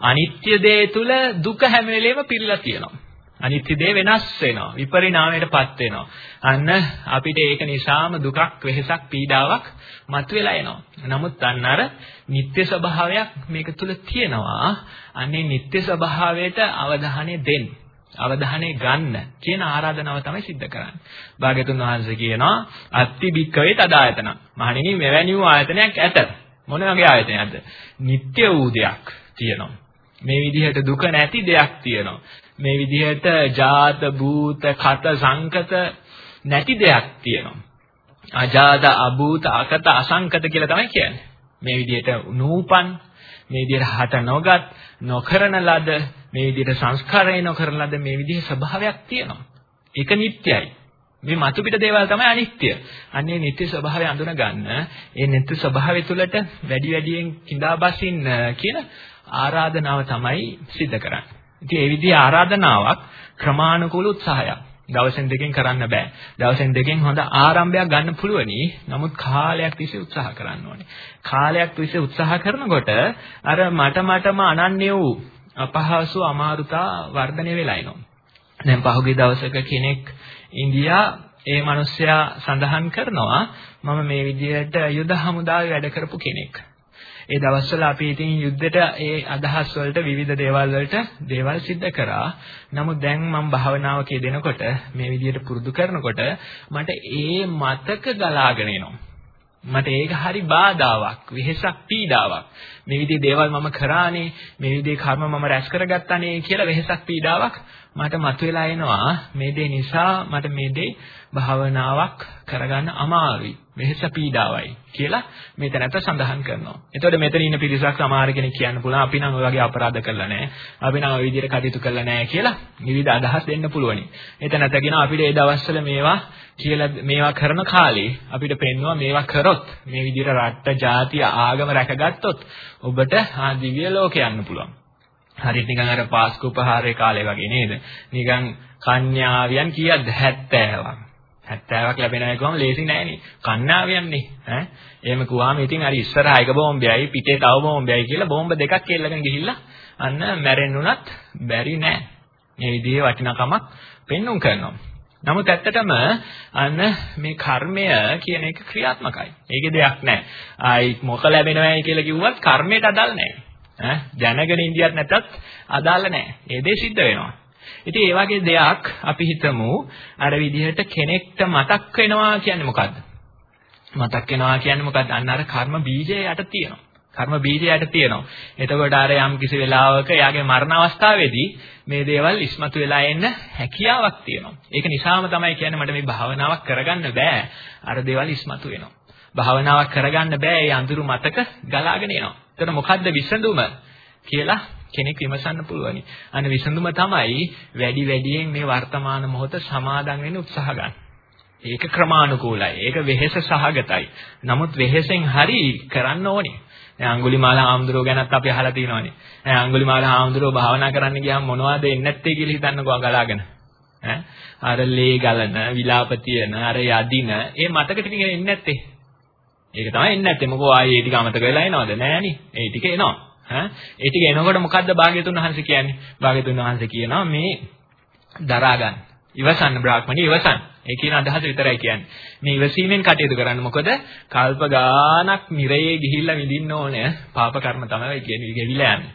අනිත්‍ය දේ තුල දුක හැම වෙලේම පිරලා තියෙනවා. අනිත්‍ය දේ වෙනස් වෙනවා. විපරිණාමයටපත් වෙනවා. අන්න අපිට ඒක නිසාම දුකක්, වෙහෙසක්, පීඩාවක් මතුවලා එනවා. නමුත් අන්න අර නිත්‍ය ස්වභාවයක් මේක තුල තියෙනවා. අන්නේ නිත්‍ය ස්වභාවයට අවධානය දෙන්න. අවධානය ගන්න කියන ආරාධනාව තමයි සිද්ධ කරන්නේ. භාග්‍යතුන් වහන්සේ කියනවා අත්ති බික්කවේ තදායතන. මහණෙනි මෙවැනි වූ ආයතනයක් ඇත. මොන වගේ ආයතනයක්ද? නිට්ටය වූ දෙයක් තියෙනවා. මේ විදිහට දුක නැති දෙයක් තියෙනවා. මේ විදිහට ජාත භූත කත සංකත නැති දෙයක් තියෙනවා. අජාත අභූත අකත අසංකත කියලා තමයි කියන්නේ. මේ විදිහට නූපන් මේ විදිහට හට නොගත් නොකරන ලද මේ විදිහට සංස්කාරය නොකරන ලද මේ විදිහේ ස්වභාවයක් තියෙනවා. ඒක නිට්ටයයි. මේ මතු පිට දේවල් තමයි අනිත්‍ය. අන්නේ නිට්ටය ස්වභාවය අඳුන ගන්න, ඒ නිට්ටය ස්වභාවය තුළට වැඩි වැඩියෙන් කිඳා බසින්න කියන ආරාධනාව තමයි සිද්ධ කරන්නේ. ඉතින් මේ විදිහේ ආරාධනාවක් ක්‍රමානුකූල උත්සාහයක්. දවසෙන් දෙකෙන් කරන්න බෑ. දවසෙන් දෙකෙන් හොඳ ආරම්භයක් ගන්න පුළුවනි. නමුත් කාලයක් තිස්සේ උත්සාහ කරන්න ඕනේ. කාලයක් තිස්සේ උත්සාහ කරනකොට අර මට මටම අනන්‍ය වූ අපහසු අමාරුතා වර්ධනය වෙලා එනවා. දැන් පහුගිය දවසක කෙනෙක් ඉන්දියා ඒ මිනිස්සයා සඳහන් කරනවා මම මේ විදිහට යුද හමුදාවේ වැඩ කරපු කෙනෙක්. ඒ දවස්වල අපි ඉතින් යුද්ධෙට ඒ අදහස් වලට විවිධ දේවල් වලට දේවල් සිද්ධ කරා. නමුත් දැන් මම භාවනාව කියදෙනකොට මේ විදිහට පුරුදු කරනකොට මට ඒ මතක ගලාගෙන එනවා. මට ඒක හරි බාධාවක්, වෙහෙසක්, පීඩාවක්. මේ විදිහේ දේවල් මම කරානේ, මේ විදිහේ කර්ම මම රැස් කරගත්තානේ කියලා වෙහෙසක්, පීඩාවක් මට මතුවලා එනවා. මේ දේ නිසා මට මේ දේ භාවනාවක් කරගන්න අමාරුයි. වෙහෙස පීඩාවයි කියලා මේ තැනට සඳහන් කරනවා. එතකොට මෙතන ඉන්න පිරිසක් සමහර කෙනෙක් කියන්න පුළුවන් අපි නම් ඔය වගේ අපරාධ කළා නැහැ. අපි නම් ওই විදිහට කටයුතු කළා නැහැ කියලා විවිධ අදහස් දෙන්න පුළුවනි. එතනට කියන අපිට ඒ දවස්වල මේවා කියලා මේවා කරන කාලේ අපිට පෙන්නවා මේවා කරොත් මේ විදිහට රට්ට ජාතිය ආගම රැකගත්තොත් ඔබට ආ දිව්‍ය ලෝක යන්න පුළුවන්. හරියට නිකන් අර පාස්කු උපහාරයේ කාලේ වගේ නේද? නිකන් කන්‍යාවියන් කීයක්ද 70ක්. 70ක් ලැබෙන අය කොහොම ලේසි නෑනේ. කන්නාවියන්නේ ඈ. එහෙම කිව්වම ඉතින් අර ඉස්සරහා එක බෝම්බයයි පිටේ තව බෝම්බයයි කියලා බෝම්බ දෙකක් එල්ලගෙන ගිහිල්ලා අන්න මැරෙන්නුනත් බැරි නෑ. මේ විදිහේ වටිනකමක් පෙන්눔 කරනවා. නමුත් ඇත්තටම අන්න මේ කර්මය කියන එක ක්‍රියාත්මකයි. ඒකේ දෙයක් නැහැ. ආයි මොක ලැබෙනවයි කියලා කිව්වත් කර්මයට අදාළ නැහැ. ඈ දැනගෙන ඉඳියත් නැතත් අදාළ නැහැ. ඒ දේ සිද්ධ වෙනවා. ඉතින් ඒ වගේ දෙයක් අපි හිතමු අර විදිහට කෙනෙක්ට මතක් වෙනවා කියන්නේ මොකද්ද? මතක් වෙනවා කියන්නේ මොකද්ද? අන්න අර කර්ම බීජය යට තියෙනවා. කර්ම බීජය යට තියෙනවා. එතකොට අර යම් කිසි වෙලාවක එයාගේ මරණ අවස්ථාවේදී මේ දේවල් ඉස්මතු වෙලා එන්න හැකියාවක් තියෙනවා. ඒක නිසාම තමයි කියන්නේ මට මේ භාවනාවක් කරගන්න බෑ. අර දේවල් ඉස්මතු වෙනවා. භාවනාවක් කරගන්න බෑ. ඒ අඳුරු මතක ගලාගෙන එනවා. එතකොට මොකද්ද විසඳුම කියලා කෙනෙක් විමසන්න පුළුවනි. අන්න විසඳුම තමයි වැඩි වැඩියෙන් මේ වර්තමාන මොහොත සමාදන් වෙන්න උත්සාහ ගන්න. ඒක ක්‍රමානුකූලයි. ඒක වෙහෙස සහගතයි. නමුත් වෙහෙසෙන් හරි කරන්න ඕනේ. දැන් අඟුලිමාල හාමුදුරුවෝ ගැනත් අපි අහලා තියෙනවානේ. දැන් අඟුලිමාල හාමුදුරුවෝ භාවනා කරන්න ගියාම මොනවද එන්නේ නැත්තේ කියලා හිතන්නකෝ ගලාගෙන. ඈ අර ලේ ගලන, විලාප තියෙන, අර යදින, ඒ මතක ටික එන්නේ නැත්තේ. ඒක තමයි එන්නේ නැත්තේ. මොකෝ ආයේ ඒ ටික අමතක වෙලා එනවද? නෑනේ. ඒ ටික එනවා. ඈ ඒ ටික එනකොට මොකද්ද භාග්‍යතුන් වහන්සේ කියන්නේ? භාග්‍යතුන් වහන්සේ කියනවා මේ දරා ගන්න. ඉවසන්න බ්‍රාහ්මණී ඉවසන්න. ඒ කියන අදහස විතරයි කියන්නේ. මේ ඉවසීමෙන් කටයුතු කරන්න. මොකද කල්ප ගානක් නිරයේ ගිහිල්ලා විඳින්න ඕනේ. පාප කර්ම තමයි කියන්නේ ගෙවිලා යන්නේ.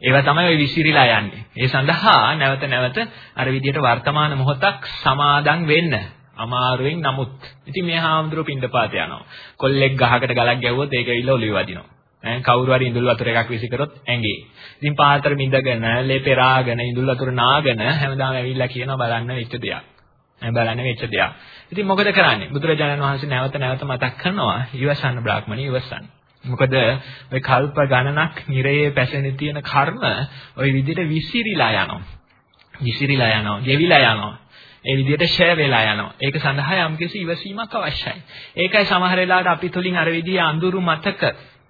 ඒවා තමයි ඔය විසිරීලා යන්නේ. ඒ සඳහා නැවත නැවත අර විදිහට වර්තමාන මොහොතක් සමාදන් වෙන්න. අමාරුවෙන් නමුත් ඉතින් මේ හාමුදුරුව පින්ඩපාත යනවා. කොල්ලෙක් ගහකට ගලක් ගැව්වොත් ඒක ඇවිල්ලා ඔලුවේ වදිනවා. ඈ කවුරු හරි ඉඳුල් වතුර එකක් විසි කරොත් ඇඟේ. ඉතින් පාතර මිඳගෙන, ලේ පෙරාගෙන, ඉඳුල් වතුර නාගෙන හැමදාම ඇවිල්ලා කියනවා බලන්න වෙච්ච දෙයක්. ඈ බලන්න වෙච්ච දෙයක්. ඉතින් මොකද කරන්නේ? බුදුරජාණන් වහන්සේ නැවත නැවත මතක් කරනවා ඉවසන්න බ්‍රාහ්මණී ඉවසන්න. මොකද ඔය කල්ප ගණනක් නිරයේ පැසෙන තියෙන කර්ම ওই විදිහට විසිරිලා යනවා. විසිරිලා යනවා, ගෙවිලා යනවා. ඒ විදිහට ෂය වෙලා යනවා. ඒක සඳහා යම්කිසි ඉවසීමක් අවශ්‍යයි. ඒකයි සමහර වෙලාවට අපි තුලින් අර විදිහේ අඳුරු මතක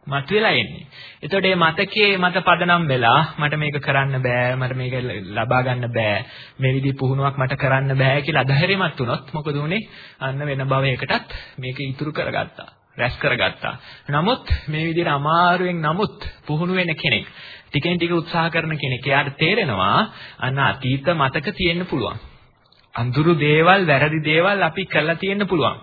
මතුවලා එන්නේ. එතකොට මේ මතකයේ මත පදනම් වෙලා මට මේක කරන්න බෑ, මට මේක ලබා ගන්න බෑ, මේ විදිහ පුහුණුවක් මට කරන්න බෑ කියලා අධෛර්යමත් වුණොත් මොකද උනේ? අන්න වෙන භවයකටත් මේක ඉතුරු කරගත්තා. රැස් කරගත්තා. නමුත් මේ විදිහට අමාරුවෙන් නමුත් පුහුණු වෙන කෙනෙක් ටිකෙන් ටික උත්සාහ කරන කෙනෙක් එයාට තේරෙනවා අන්න අතීත මතක තියෙන්න පුළුවන්. අඳුරු දේවල්, වැරදි දේවල් අපි කරලා තියෙන්න පුළුවන්.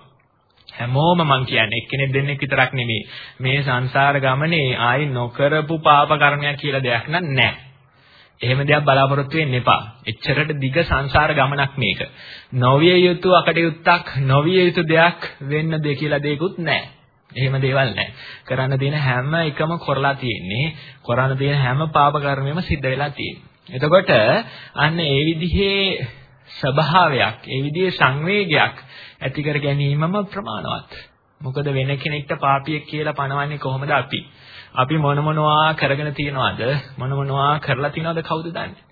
හැමෝම මං කියන්නේ එක්කෙනෙක් දෙන්නෙක් විතරක් නෙමෙයි. මේ සංසාර ගමනේ ආයි නොකරපු පාප කර්මයක් කියලා දෙයක් නැහැ. එහෙම දෙයක් බලාපොරොත්තු වෙන්න එපා. එච්චරට දිග සංසාර ගමනක් මේක. නොවිය යුතු අකටයුත්තක්, නොවිය යුතු දෙයක් වෙන්න දෙ කියලා දෙයක්වත් නැහැ. එහෙම දේවල් නැහැ. කරන්න තියෙන හැම එකම කරලා තියෙන්නේ. කරන්න තියෙන හැම පාප කර්මෙම සිද්ධ වෙලා තියෙන්නේ. එතකොට අන්න ඒ විදිහේ ස්වභාවයක්, ඒ විදිහේ සංවේගයක් ඇති කර ගැනීමම ප්‍රමාණවත්. මොකද වෙන කෙනෙක්ට පාපියෙක් කියලා පනවන්නේ කොහොමද අපි? අපි මොන මොනවා කරගෙන තියනවද? මොන මොනවා කරලා තියනවද කවුද දන්නේ?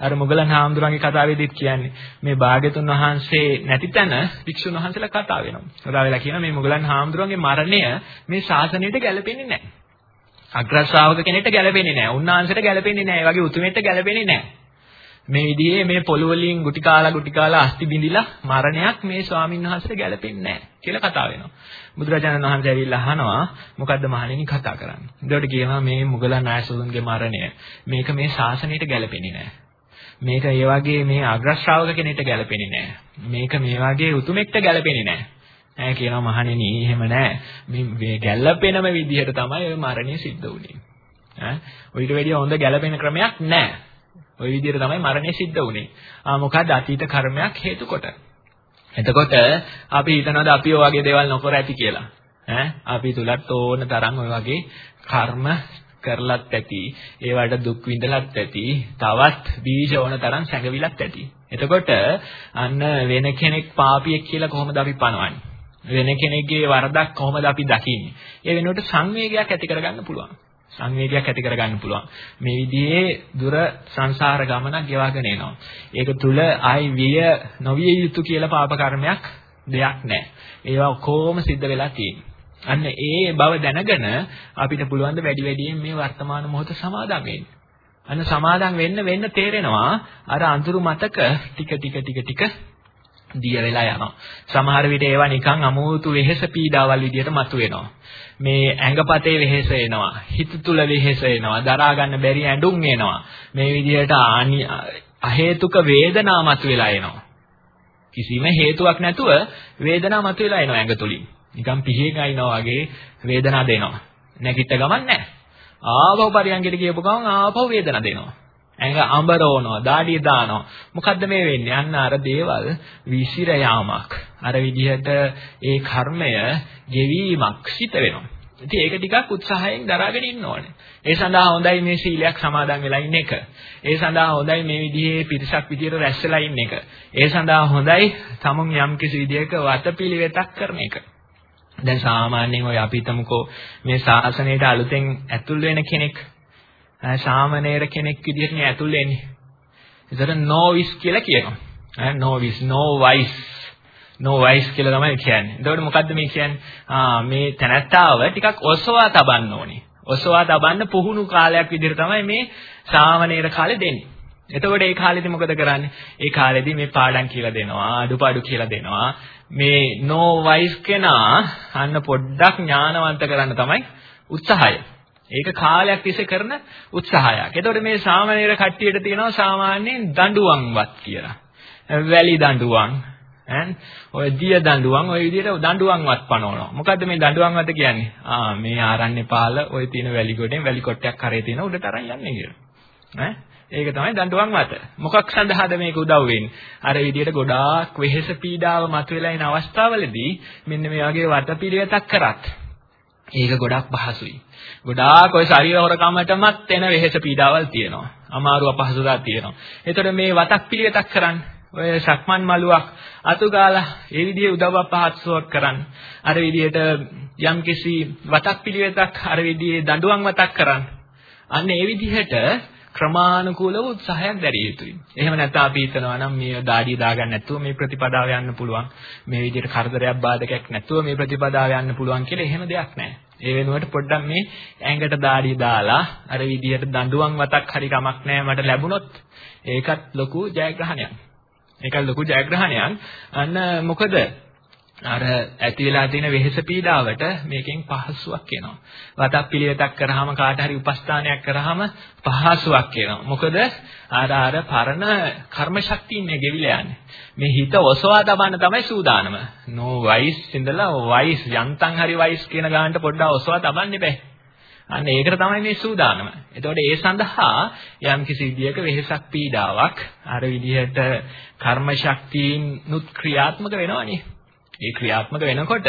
අර මුගලන් හාමුදුරන්ගේ කතාවේදීත් කියන්නේ මේ භාග්‍යතුන් වහන්සේ නැති තැන වික්ෂුන් වහන්සේලා කතා වෙනවා. කතා වෙලා කියනවා මේ මුගලන් හාමුදුරන්ගේ මරණය මේ ශාසනයට ගැලපෙන්නේ නැහැ. අග්‍ර ශ්‍රාවක කෙනෙක්ට ගැලපෙන්නේ නැහැ. උන්වහන්සේට ගැලපෙන්නේ නැහැ. ඒ වගේ උතුමෙක්ට ගැලපෙන්නේ නැහැ. මේ විදිහේ මේ පොළොව වලින් ගුටි කාලා ගුටි කාලා අස්ති බිඳිලා මරණයක් මේ ස්වාමීන් වහන්සේට ගැලපෙන්නේ නැහැ කියලා කතා වෙනවා. බුදුරජාණන් වහන්සේ ඇවිල්ලා අහනවා මොකද්ද මහණෙනි කතා කරන්නේ. එතකොට කියනවා මේ මුගලන් ආයසුන්ගේ මරණය මේක මේ ශාසනයට ගැලපෙන්නේ නැහැ. මේක ඒ වගේ මේ අග්‍ර ශ්‍රාවක කෙනෙක්ට ගැලපෙන්නේ නැහැ. මේක මේ වගේ උතුමෙක්ට ගැලපෙන්නේ නැහැ. ඈ කියනවා මහණෙනි එහෙම නැහැ. මේ ගැලපෙනම විදිහට තමයි ওই මරණය සිද්ධ වුනේ. ඈ ඔයිට වැඩිය හොඳ ගැලපෙන ක්‍රමයක් නැහැ. ওই විදිහට තමයි මරණය සිද්ධ වුනේ. ආ මොකද අතීත කර්මයක් හේතු කොට. එතකොට අපි හිතනවාද අපි ඔය වගේ දේවල් නොකර ඇති කියලා. ඈ අපි තුලත් ඕන තරම් ඔය වගේ කර්ම කරලත් ඇති. ඒවට දුක් විඳලත් ඇති. තවත් බීජ ඕන තරම් සැඟවිලත් ඇති. එතකොට අන්න වෙන කෙනෙක් පාපියෙක් කියලා කොහොමද අපි පනවන්නේ? වෙන කෙනෙක්ගේ වරදක් කොහොමද අපි දකින්නේ? ඒ වෙනුවට සංවේගයක් ඇති කරගන්න පුළුවන්. සංවේගයක් ඇති කරගන්න පුළුවන්. මේ විදිහේ දුර සංසාර ගමනක් ගෙවාගෙන එනවා. ඒක තුල ආයි විය නොවිය යුතු කියලා පාප කර්මයක් දෙයක් නැහැ. ඒවා කොහොම සිද්ධ වෙලා තියෙන්නේ. අන්න ඒ බව දැනගෙන අපිට පුළුවන් ද වැඩි වැඩියෙන් මේ වර්තමාන මොහොත සමාදම් වෙන්න. අන්න සමාදම් වෙන්න වෙන්න තේරෙනවා අර අඳුරු මතක ටික ටික ටික ටික දිය වෙලා යනවා. සමහර විට ඒවා නිකන් අමෝතු වෙහෙස පීඩාවල් විදියට මතුවෙනවා. මේ ඇඟපතේ වෙහෙස එනවා. හිත තුල වෙහෙස එනවා. දරා ගන්න බැරි ඇඬුම් එනවා. මේ විදියට අහේතුක වේදනා මතුවලා එනවා. කිසිම හේතුවක් නැතුව වේදනා මතුවලා එනවා ඇඟ තුලින්. නිකන් පිහේ ගයිනවා වගේ වේදනා දෙනවා. නැගිට ගමන් නැහැ. ආපහු පරියන්ගෙට ගියපු ගමන් ආපහු වේදනා දෙනවා. ඇඟ අඹරවනවා, දාඩිය දානවා. මොකද්ද මේ වෙන්නේ? අන්න අර දේවල් විසිර යාමක්. අර විදිහට ඒ කර්මය ගෙවීමක් සිත වෙනවා. ඉතින් ඒක ටිකක් උත්සාහයෙන් දරාගෙන ඉන්න ඕනේ. ඒ සඳහා හොඳයි මේ සීලයක් සමාදන් වෙලා ඉන්න එක. ඒ සඳහා හොඳයි මේ විදිහේ පිරිසක් විදියට රැස් වෙලා ඉන්න එක. ඒ සඳහා හොඳයි තමුන් යම් කිසි විදියක වතපිලිවෙතක් කරන එක. දැන් සාමාන්‍යයෙන් ඔය අපි හිතමුකෝ මේ ශාසනයට අලුතෙන් ඇතුල් වෙන කෙනෙක් සාමණේර කෙනෙක් විදිහට නේ ඇතුල් වෙන්නේ. ඒතර නොවිස් කියලා කියනවා. ඈ නොවිස් නොවයිස් නොවයිස් කියලා තමයි කියන්නේ. එතකොට මොකද්ද මේ කියන්නේ? ආ මේ තැනැත්තාව ටිකක් ඔසවා තබන්න ඕනේ. ඔසවා තබන්න පුහුණු කාලයක් විදිහට තමයි මේ සාමණේර කාලේ දෙන්නේ. එතකොට ඒ කාලෙදි මොකද කරන්නේ? ඒ කාලෙදි මේ පාඩම් කියලා දෙනවා, අඩුපාඩු කියලා දෙනවා. මේ නොවයිස් කෙනා අන්න පොඩ්ඩක් ඥානවන්ත කරන්න තමයි උත්සාහය. ඒක කාලයක් තිස්සේ කරන උත්සාහයක්. එතකොට මේ සාමාන්‍යර කට්ටියට තියෙනවා සාමාන්‍යයෙන් දඬුවම්වත් කියලා. වැලි දඬුවම් ඈ ඔය දිය දඬුවම් ඔය විදිහට දඬුවම්වත් පනවනවා. මොකද්ද මේ දඬුවම්වත් කියන්නේ? ආ මේ ආරණ්‍ය පාල ඔය තියෙන වැලි ගොඩෙන් වැලි කොටයක් කරේ තියෙන උඩට අරන් යන්නේ කියලා. ඈ ඒක තමයි දඬුවම් වත. මොකක් සඳහාද මේක උදව් වෙන්නේ? අර විදිහට ගොඩාක් වෙහෙස පීඩාව මතුවලා ඉන අවස්ථාවලදී මෙන්න මේ වගේ වටපිළිවෙතක් කරත් ඒක ගොඩක් පහසුයි. ගොඩාක් ඔය ශරීර හොරකමටමත් එන වෙහෙස පීඩාවල් තියෙනවා. අමාරු අපහසුතාවක් තියෙනවා. ඒතකොට මේ වතක් පිළිවෙතක් කරන්න. ඔය සක්මන් මලුවක් අතුගාලා ඒ විදිහේ උදව්වක් පහත්සුවක් කරන්න. අර විදිහට යම්කිසි වතක් පිළිවෙතක් අර විදිහේ දඬුවම් වතක් කරන්න. අන්න ඒ විදිහට ක්‍රමානුකූලව උත්සාහයක් දැරිය යුතුයි. එහෙම නැත්නම් අපි හිතනවා නම් මේ දාඩිය දාගන්න නැතුව මේ ප්‍රතිපදාව යන්න පුළුවන්. මේ විදිහට කරදරයක් බාධකයක් නැතුව මේ ප්‍රතිපදාව යන්න පුළුවන් කියලා එහෙම දෙයක් නැහැ. ඒ වෙනුවට පොඩ්ඩක් මේ ඇඟට දාඩිය දාලා අර විදිහට දඬුවම් වතක් හරි කමක් නැහැ මට ලැබුණොත් ඒකත් ලොකු ජයග්‍රහණයක්. ඒකත් ලොකු ජයග්‍රහණයක්. අන්න මොකද අර ඇති වෙලා තියෙන වෙහෙස පීඩාවට මේකෙන් පහසුවක් එනවා. වතක් පිළිවෙතක් කරාම කාට හරි උපස්ථානයක් කරාම පහසුවක් එනවා. මොකද අර අර පරණ කර්ම ශක්තිය මේ ගෙවිලා යන්නේ. මේ හිත ඔසවා තබන්න තමයි සූදානම. no wise ඉඳලා wise යන්තම් හරි wise කියන ගානට පොඩ්ඩක් ඔසවා තබන්න බෑ. අන්න ඒකට තමයි මේ සූදානම. එතකොට ඒ සඳහා යම් කිසි විදියක වෙහෙසක් පීඩාවක් අර විදිහට කර්ම ශක්තියින් නුත් ක්‍රියාත්මක වෙනවනේ. ඒ ක්‍රියාත්මක වෙනකොට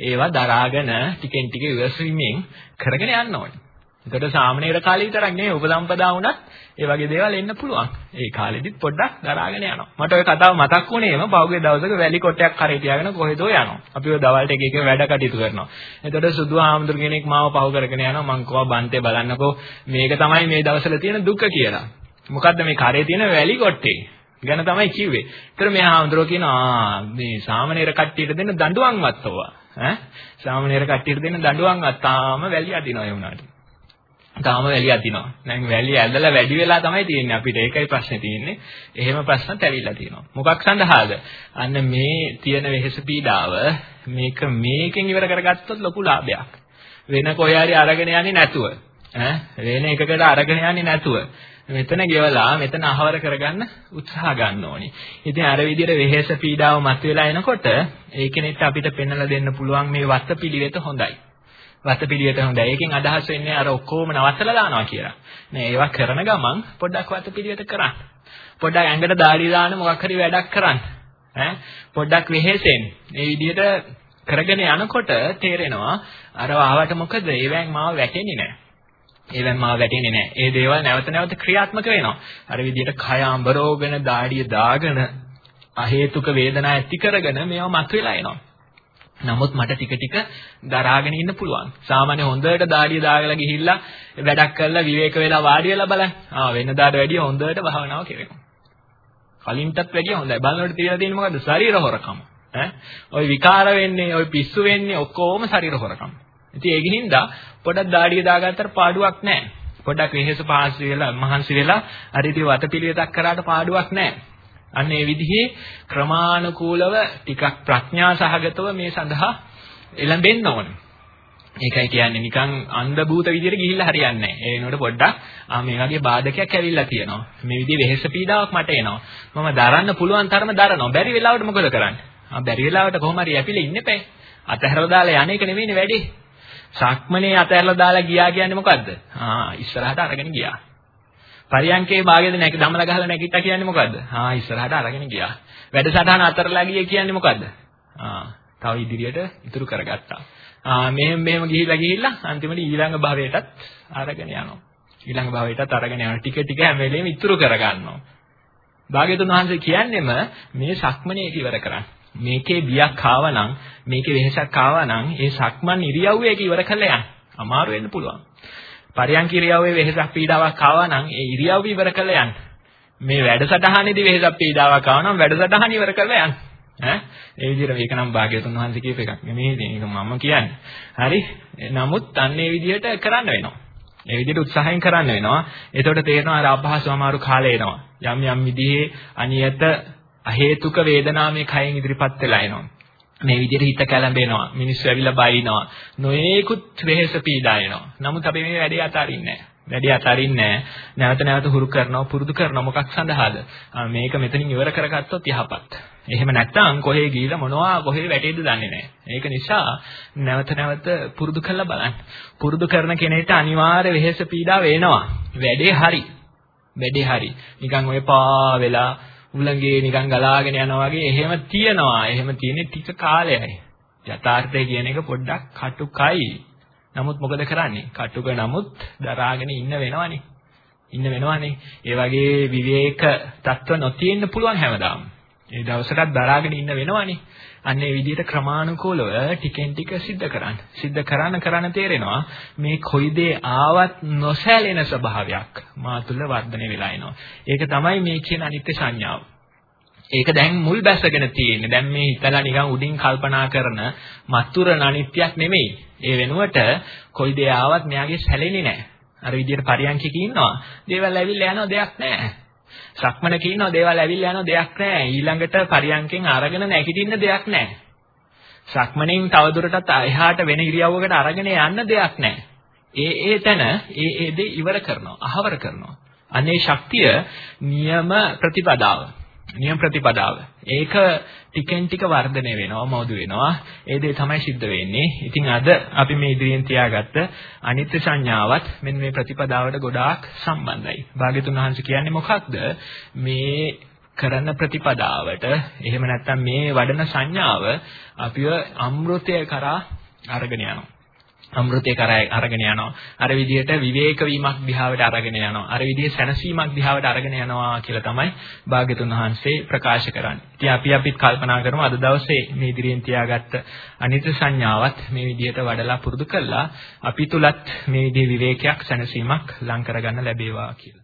ඒවා දරාගෙන ටිකෙන් ටික ඉවසීමෙන් කරගෙන යන්න ඕනේ. එතකොට සාමනීර කාලේ විතරක් නෙවෙයි උපසම්පදා වුණත් ඒ වගේ දේවල් එන්න පුළුවන්. ඒ කාලෙදිත් පොඩ්ඩක් දරාගෙන යනවා. මට ওই කතාව මතක් වුණේම පහුගිය දවසක වැලි කොටයක් කරේ තියාගෙන කොහෙදෝ යනවා. අපි ඔය දවල්ට එක එක වැඩ කටයුතු කරනවා. එතකොට සුදු ආමඳුර කෙනෙක් මාව පහු කරගෙන යනවා. මං කව බන්තේ බලන්නකෝ මේක තමයි මේ දවස්වල තියෙන දුක කියලා. මොකද්ද මේ කරේ තියෙන වැලි කොටේ? ගැන තමයි කිව්වේ. ඒතර මෙහා හඳුරෝ කියනවා මේ සාමනීර කට්ටියට දෙන්න දඬුවම්වත් ඕවා. ඈ සාමනීර කට්ටියට දෙන්න දඬුවම්වත් තාම වැලිය අදිනවා ඒ වුණාට. තාම වැලිය අදිනවා. දැන් වැලිය ඇදලා වැඩි වෙලා තමයි තියෙන්නේ අපිට. ඒකයි ප්‍රශ්නේ තියෙන්නේ. එහෙම ප්‍රශ්නත් ඇවිල්ලා තියෙනවා. මොකක් සඳහාද? අන්න මේ තියෙන වෙහෙස පීඩාව මේක මේකෙන් ඉවර කරගත්තොත් ලොකු ලාභයක්. වෙන කොහේ හරි අරගෙන යන්නේ නැතුව ඈ වෙන එකකට අරගෙන යන්නේ නැතුව මෙතන ගෙවලා මෙතන අහවර කරගන්න උත්සාහ ගන්න ඕනි. ඉතින් අර විදිහට වෙහෙස පීඩාව මතුවලා එනකොට ඒකෙනෙත් අපිට පෙන්වලා දෙන්න පුළුවන් මේ වත්පිළිවෙත හොඳයි. වත්පිළිවෙත හොඳයි. ඒකෙන් අදහස් වෙන්නේ අර ඔක්කොම නවත්තලා දානවා කියලා. නෑ ඒවා කරන ගමන් පොඩ්ඩක් වත්පිළිවෙත කරන්න. පොඩ්ඩක් ඇඟට දාඩි දාන මොකක් හරි වැඩක් කරන්න. ඈ පොඩ්ඩක් වෙහෙසෙන්. මේ විදිහට කරගෙන යනකොට තේරෙනවා අර ආවට මොකද ඒවෙන් මාව වැටෙන්නේ නැහැ. ඒවෙන් මාව වැටෙන්නේ නැහැ. ඒ දේවල් නැවත නැවත ක්‍රියාත්මක වෙනවා. අර විදිහට කය අඹරෝගෙන දාඩිය දාගෙන අහේතුක වේදනා ඇති කරගෙන මේවා මතුවලා එනවා. නමුත් මට ටික ටික දරාගෙන ඉන්න පුළුවන්. සාමාන්‍ය හොඳට දාඩිය දාගලා ගිහිල්ලා වැඩක් කරලා විවේක වෙලා වාඩි වෙලා බලන්න. ආ වෙනදාට වැඩිය හොඳට භාවනාව කරනවා. කලින්ටත් වැඩිය හොඳයි. බලනකොට තියලා තියෙන්නේ මොකද්ද? ශරීර හොරකම. ඈ ওই විකාර වෙන්නේ, ওই පිස්සු වෙන්නේ ඔක්කොම ශරීර හොරකම. ඉතින් ඒකින් හින්දා පොඩක් දාඩිය දාගත්තට පාඩුවක් නැහැ. පොඩක් වෙහෙස පහසු වෙලා මහන්සි වෙලා අර ඉතින් වතපිළිවෙතක් කරාට පාඩුවක් නැහැ. අන්න ඒ විදිහේ ක්‍රමානුකූලව ටිකක් ප්‍රඥා සහගතව මේ සඳහා එළඹෙන්න ඕනේ. ඒකයි කියන්නේ නිකන් අන්ධ භූත විදියට ගිහිල්ලා හරියන්නේ නැහැ. ඒ වෙනකොට පොඩ්ඩක් ආ මේ වගේ බාධකයක් ඇවිල්ලා තියෙනවා. මේ විදිහේ වෙහෙස පීඩාවක් මට එනවා. මම දරන්න පුළුවන් තරම දරනවා. බැරි වෙලාවට මොකද කරන්නේ? ආ බැරි වෙලාවට කොහොම හරි ඇපිලා ඉන්න එපේ. අතහැරලා දාලා යන්නේ එක නෙවෙයිනේ වැඩේ. සක්මනේ අතහැරලා දාලා ගියා කියන්නේ මොකද්ද? ආ ඉස්සරහට අරගෙන ගියා. පරියංකේ භාගයේද නැක දමලා ගහලා නැගිට්ටා කියන්නේ මොකද්ද? ආ ඉස්සරහට අරගෙන ගියා. වැඩසටහන අතරලා ගියේ කියන්නේ මොකද්ද? ආ තව ඉදිරියට ඉතුරු කරගත්තා. ආ මෙහෙම මෙහෙම ගිහිල්ලා ගිහිල්ලා අන්තිමට ඊළඟ භවයටත් අරගෙන යනවා. ඊළඟ භවයටත් අරගෙන යනවා. ටික ටික හැම වෙලෙම ඉතුරු කරගන්නවා. භාග්‍යතුන් වහන්සේ කියන්නේම මේ සක්මනේ ඉවර කරන්න. මේකේ බියක් ආවනම් මේකේ වෙහසක් ආවනම් ඒ සක්මන් ඉරියව්වේ ඒක ඉවර කරලා යන්න. අමාරු වෙන්න පුළුවන්. පරියන්ක ඉරියව්වේ වෙහසක් පීඩාවක් ආවනම් ඒ ඉරියව්ව ඉවර කරලා යන්න. මේ වැඩසටහනේදී වෙහසක් පීඩාවක් ආවනම් වැඩසටහන ඉවර කරලා යන්න. ඈ ඒ විදිහට මේක නම් භාග්‍යතුන් වහන්සේ කියප එකක් නෙමෙයි මේක මම කියන්නේ. හරි. නමුත් අන්නේ විදිහට කරන්න වෙනවා. ඒ විදිහට උත්සාහයෙන් කරන්න වෙනවා. එතකොට තේරෙනවා අර අපහසු අමාරු කාලේ එනවා. යම් යම් විදිහේ අනියත අහේතුක වේදනා මේ කයෙන් ඉදිරිපත් වෙලා එනවා. මේ විදිහට හිත කැළඹෙනවා. මිනිස්සු ඇවිල්ලා බයිනවා. නොයේකුත් වෙහෙස පීඩා එනවා. නමුත් අපි මේ වැඩේ අතාරින්නේ නැහැ. වැඩි අතාරින්නේ නැවත නැවත හුරු කරනවා පුරුදු කරනවා මොකක් සඳහාද මේක මෙතනින් ඉවර කරගත්තොත් යහපත් එහෙම නැත්නම් කොහේ ගිහිලා මොනවා කොහේ වැටෙයිද දන්නේ නැහැ ඒක නිසා නැවත නැවත පුරුදු කරලා බලන්න පුරුදු කරන කෙනෙක්ට අනිවාර්ය වෙහෙස පීඩාව එනවා වැඩේ හරි වැඩේ හරි නිකන් ඔය පා වෙලා උලංගේ නිකන් ගලාගෙන යනවා වගේ එහෙම තියනවා. එහෙම තියෙන්නේ ටික කාලයයි. යථාර්ථය කියන එක පොඩ්ඩක් කටුකයි. නමුත් මොකද කරන්නේ? කටුක නමුත් දරාගෙන ඉන්න වෙනවනේ. ඉන්න වෙනවනේ. ඒ වගේ විවේක තත්ත්ව නොතියෙන්න පුළුවන් හැමදාම. ඒ දවසටත් දරාගෙන ඉන්න වෙනවනේ. අන්න ඒ විදිහට ක්‍රමානුකූලව ටිකෙන් ටික සිද්ධ කරන්න. සිද්ධ කරන කරන තේරෙනවා මේ කොයි දේ ආවත් නොසැලෙන ස්වභාවයක් මා තුළ වර්ධනය වෙලා එනවා. ඒක තමයි මේ කියන අනිත්‍ය සංඥාව. ඒක දැන් මුල් බැසගෙන තියෙන්නේ. දැන් මේ හිතලා නිකන් උඩින් කල්පනා කරන මත්තුරන අනිත්‍යක් නෙමෙයි. ඒ වෙනුවට කොයි දේ ආවත් මෙයාගේ සැලෙන්නේ නැහැ. අර විදියට පරියන්කක ඉන්නවා. දේවල් ඇවිල්ලා යනවා දෙයක් නැහැ. සක්මනක ඉන්නවා දේවල් ඇවිල්ලා යනවා දෙයක් නැහැ. ඊළඟට පරියන්කෙන් අරගෙන නැගිටින්න දෙයක් නැහැ. සක්මණෙන් තවදුරටත් එහාට වෙන ඉරියව්වකට අරගෙන යන්න දෙයක් නැහැ. ඒ ඒ තැන ඒ ඒ දේ ඉවර කරනවා, අහවර කරනවා. අනේ ශක්තිය නියම ප්‍රතිපදාව. නියම ප්‍රතිපදාව. ඒක ටිකෙන් ටික වර්ධනය වෙනවා, මෝදු වෙනවා. ඒ දේ තමයි සිද්ධ වෙන්නේ. ඉතින් අද අපි මේ ඉදිරියෙන් තියාගත්ත අනිත්‍ය සංඥාවත් මෙන්න මේ ප්‍රතිපදාවට ගොඩාක් සම්බන්ධයි. භාග්‍යතුන් වහන්සේ කියන්නේ මොකක්ද? මේ කරන ප්‍රතිපදාවට එහෙම නැත්නම් මේ වඩන සංඥාව අපිව අමෘතය කරා අරගෙන යනවා. අමෘතේ කරා අරගෙන යනවා. අර විදිහට විවේක වීමක් දිහාවට අරගෙන යනවා. අර විදිහේ සැනසීමක් දිහාවට අරගෙන යනවා කියලා තමයි භාග්‍යතුන් වහන්සේ ප්‍රකාශ කරන්නේ. ඉතින් අපි අපිත් කල්පනා කරමු අද දවසේ මේ ඉදිරියෙන් තියාගත්ත අනිත්‍ය සංඥාවත් මේ විදිහට වඩලා පුරුදු කළා අපි තුලත් මේ විදිහේ විවේකයක් සැනසීමක් ලං කරගන්න ලැබේවා කියලා.